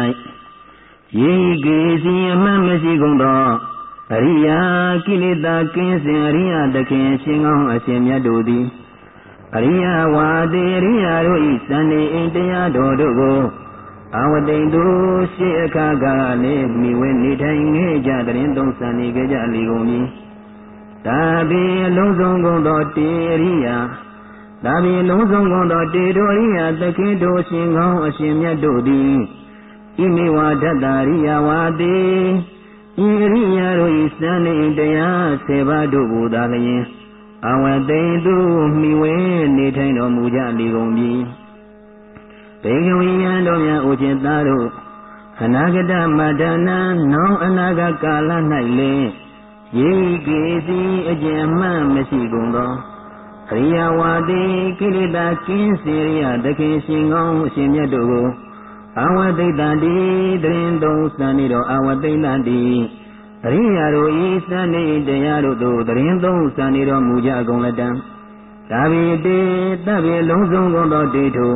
ယေကေစီအမှန်မရှိကုန်သောအရိယာကိလေသာကင်းစင်အရိယာတခင်ရှင်ကောင်းအရှင်မြတ်တို့သည်အရိယဝါတေအရိယာတို့ဤစံနေအိမ်တရားတော်တို့ကိုအဝတိန်တို့ရှေ့အခါကလည်းမိဝဲနေထိုင်ခဲ့ကြတဲ့သုံးစံနေကြကြလီကုန်၏ဒါပေအလုံးစုံကုန်သောတေရိယာဒါပေလုံးစုံကုန်သောတေတော်ရိယာသခင်တို့ရှင်ကောင်းအရှင်မြတ်တို့သည် ဣမိဝါဒတ္တရိယာဝါတိဤရိယာတို့ဤစံနေတရားဆေပါတို့ကိုသာလျင်အဝတိန်သူမိဝဲနေထိုင်တော်မူကြလေကုန်ပြီဘေကဝိယံတို့များအိုခြင်းသားတို့အနာဂတမတ္တနာနောင်အနာဂတ်ကာလ၌လည်းယေကေစီအကျဉ်မှမရှိကုန်သောအရိယဝါတိကိလေသာကင်းစေရတခင်ရှင်ကောင်းရှင်မြတ်တို့ကို အဝတိတန္တိတရင်သုံးစံနေတော်အဝတိတန္တိအရိယာတို့ဤစံနေတရားတို့သို့တရင်သုံးစံနေတော်မူကြကုန်လတံဒါဘိတေတပ်ပြေလုံးစုံကုန်သောတေထု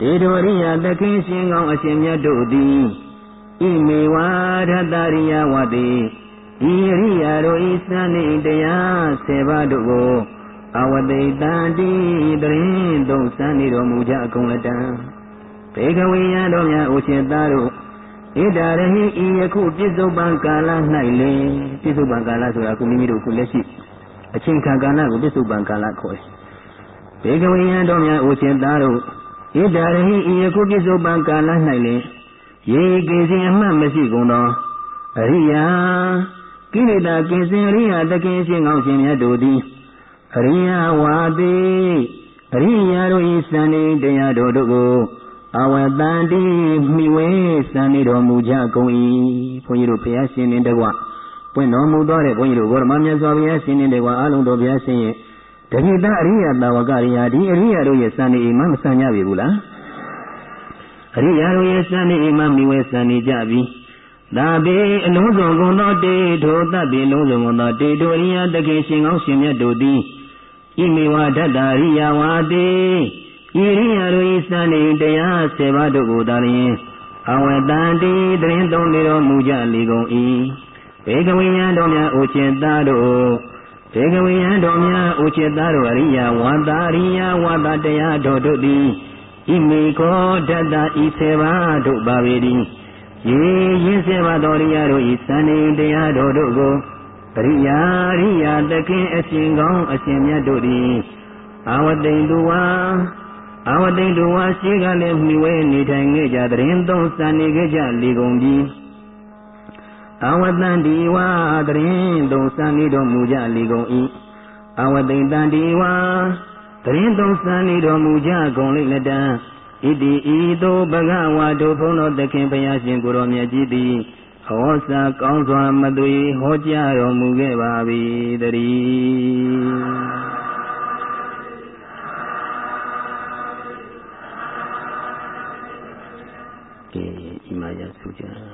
တေထုအရိယာတခင်ရှင်ကောင်းအရှင်မြတ်တို့သည်ဣမေဝါရတရိယဝတိဤရိယာတို့ဤစံနေတရားဆေပါတို့ကိုအဝတိတံတိတရင်သုံးစံနေတော်မူကြအကုန်လတံ ဘေကဝေယတော်များအိုရှင်သားတို့ဣဒာရဟိဤယခုပြစ္ဆုတ်ပံကာလ၌လေပြစ္ဆုတ်ပံကာလဆိုတာခုမိမိတို့ခုလက်ရှိအချိန်ခါကာလကိုပြစ္ဆုတ်ပံကာလခေါ်တယ်ဘေကဝေယတော်များအိုရှင်သားတို့ဣဒာရဟိဤယခုပြစ္ဆုတ်ပံကာလ၌လေယေကေစဉ်အမှတ်မရှိကုန်သောအရိယာကိလေသာကင်းစင်အရိယာတကင်းရှင်ကောင်းရှင်မြတ်တို့သည်အရိယဝါတိအရိယာတို့ဤစံနေတရားတော်တို့ကို အဝတန်တိမိဝဲစံနေတော်မူကြကုန်၏ဘုန်းကြီးတို့ဘုရားရှင်နေတကွပွင့်တော်မူသောတဲ့ဘုန်းကြီးတို့ဘောရမမြတ်စွာဘုရားရှင်နေတကွအလုံးတော်ဘုရားရှင်ရဲ့တတိတအရိယတာဝကရိယာဒီအရိယာတို့ရဲ့စံနေအိမ်မှာမစံကြပြီဘူးလားအရိယာတို့ရဲ့စံနေအိမ်မှာမိဝဲစံနေကြပြီသာပေအလုံးစုံကုန်သောတေထိုသဗ္ဗေလုံးစုံကုန်သောတေထိုရိယတကေရှင်ကောင်းရှင်မြတ်တို့သည်ဣမေဝဒတ္တရိယဝါတိ ဤရိယာတို့ဤစံနေတရားဆေပါတို့ကိုသာလျှင်အဝတန်တိတရင်သုံးနေတော်မူကြလေကုန်၏ဘေကဝိယံတော်များအိုချေသားတို့ဘေကဝိယံတော်များအိုချေသားတို့အရိယာဝါတာရိယာဝါတာတရားတော်တို့သည်ဣမေကောဒတ္တဤဆေပါတို့ပါပေသည်ရေရင်းစေပါတော်ရိယာတို့ဤစံနေတရားတော်တို့ကိုပရိယာရိယာတခင်အရှင်ကောင်းအရှင်မြတ်တို့သည်အာဝတိန်သူဝါ အဝတိတုဝါရှိကလည်းမိဝဲနေထိုင်ခဲ့ကြတရင်သုံးစံနေခဲ့ကြလေကုန်ပြီအဝတန်ဒီဝါတရင်သုံးစံနေတော်မူကြလေကုန်၏အဝတိတန်ဒီဝါတရင်သုံးစံနေတော်မူကြကုန်လိမ့်လက်တံဣတိဤသို့ဘဂဝါတို့ဘုန်းတော်သခင်ဘုရားရှင်ကိုရောမြတ်ကြီးသည်ဟောစာကောင်းစွာမသွေဟောကြားတော်မူခဲ့ပါ၏တည်း पूजा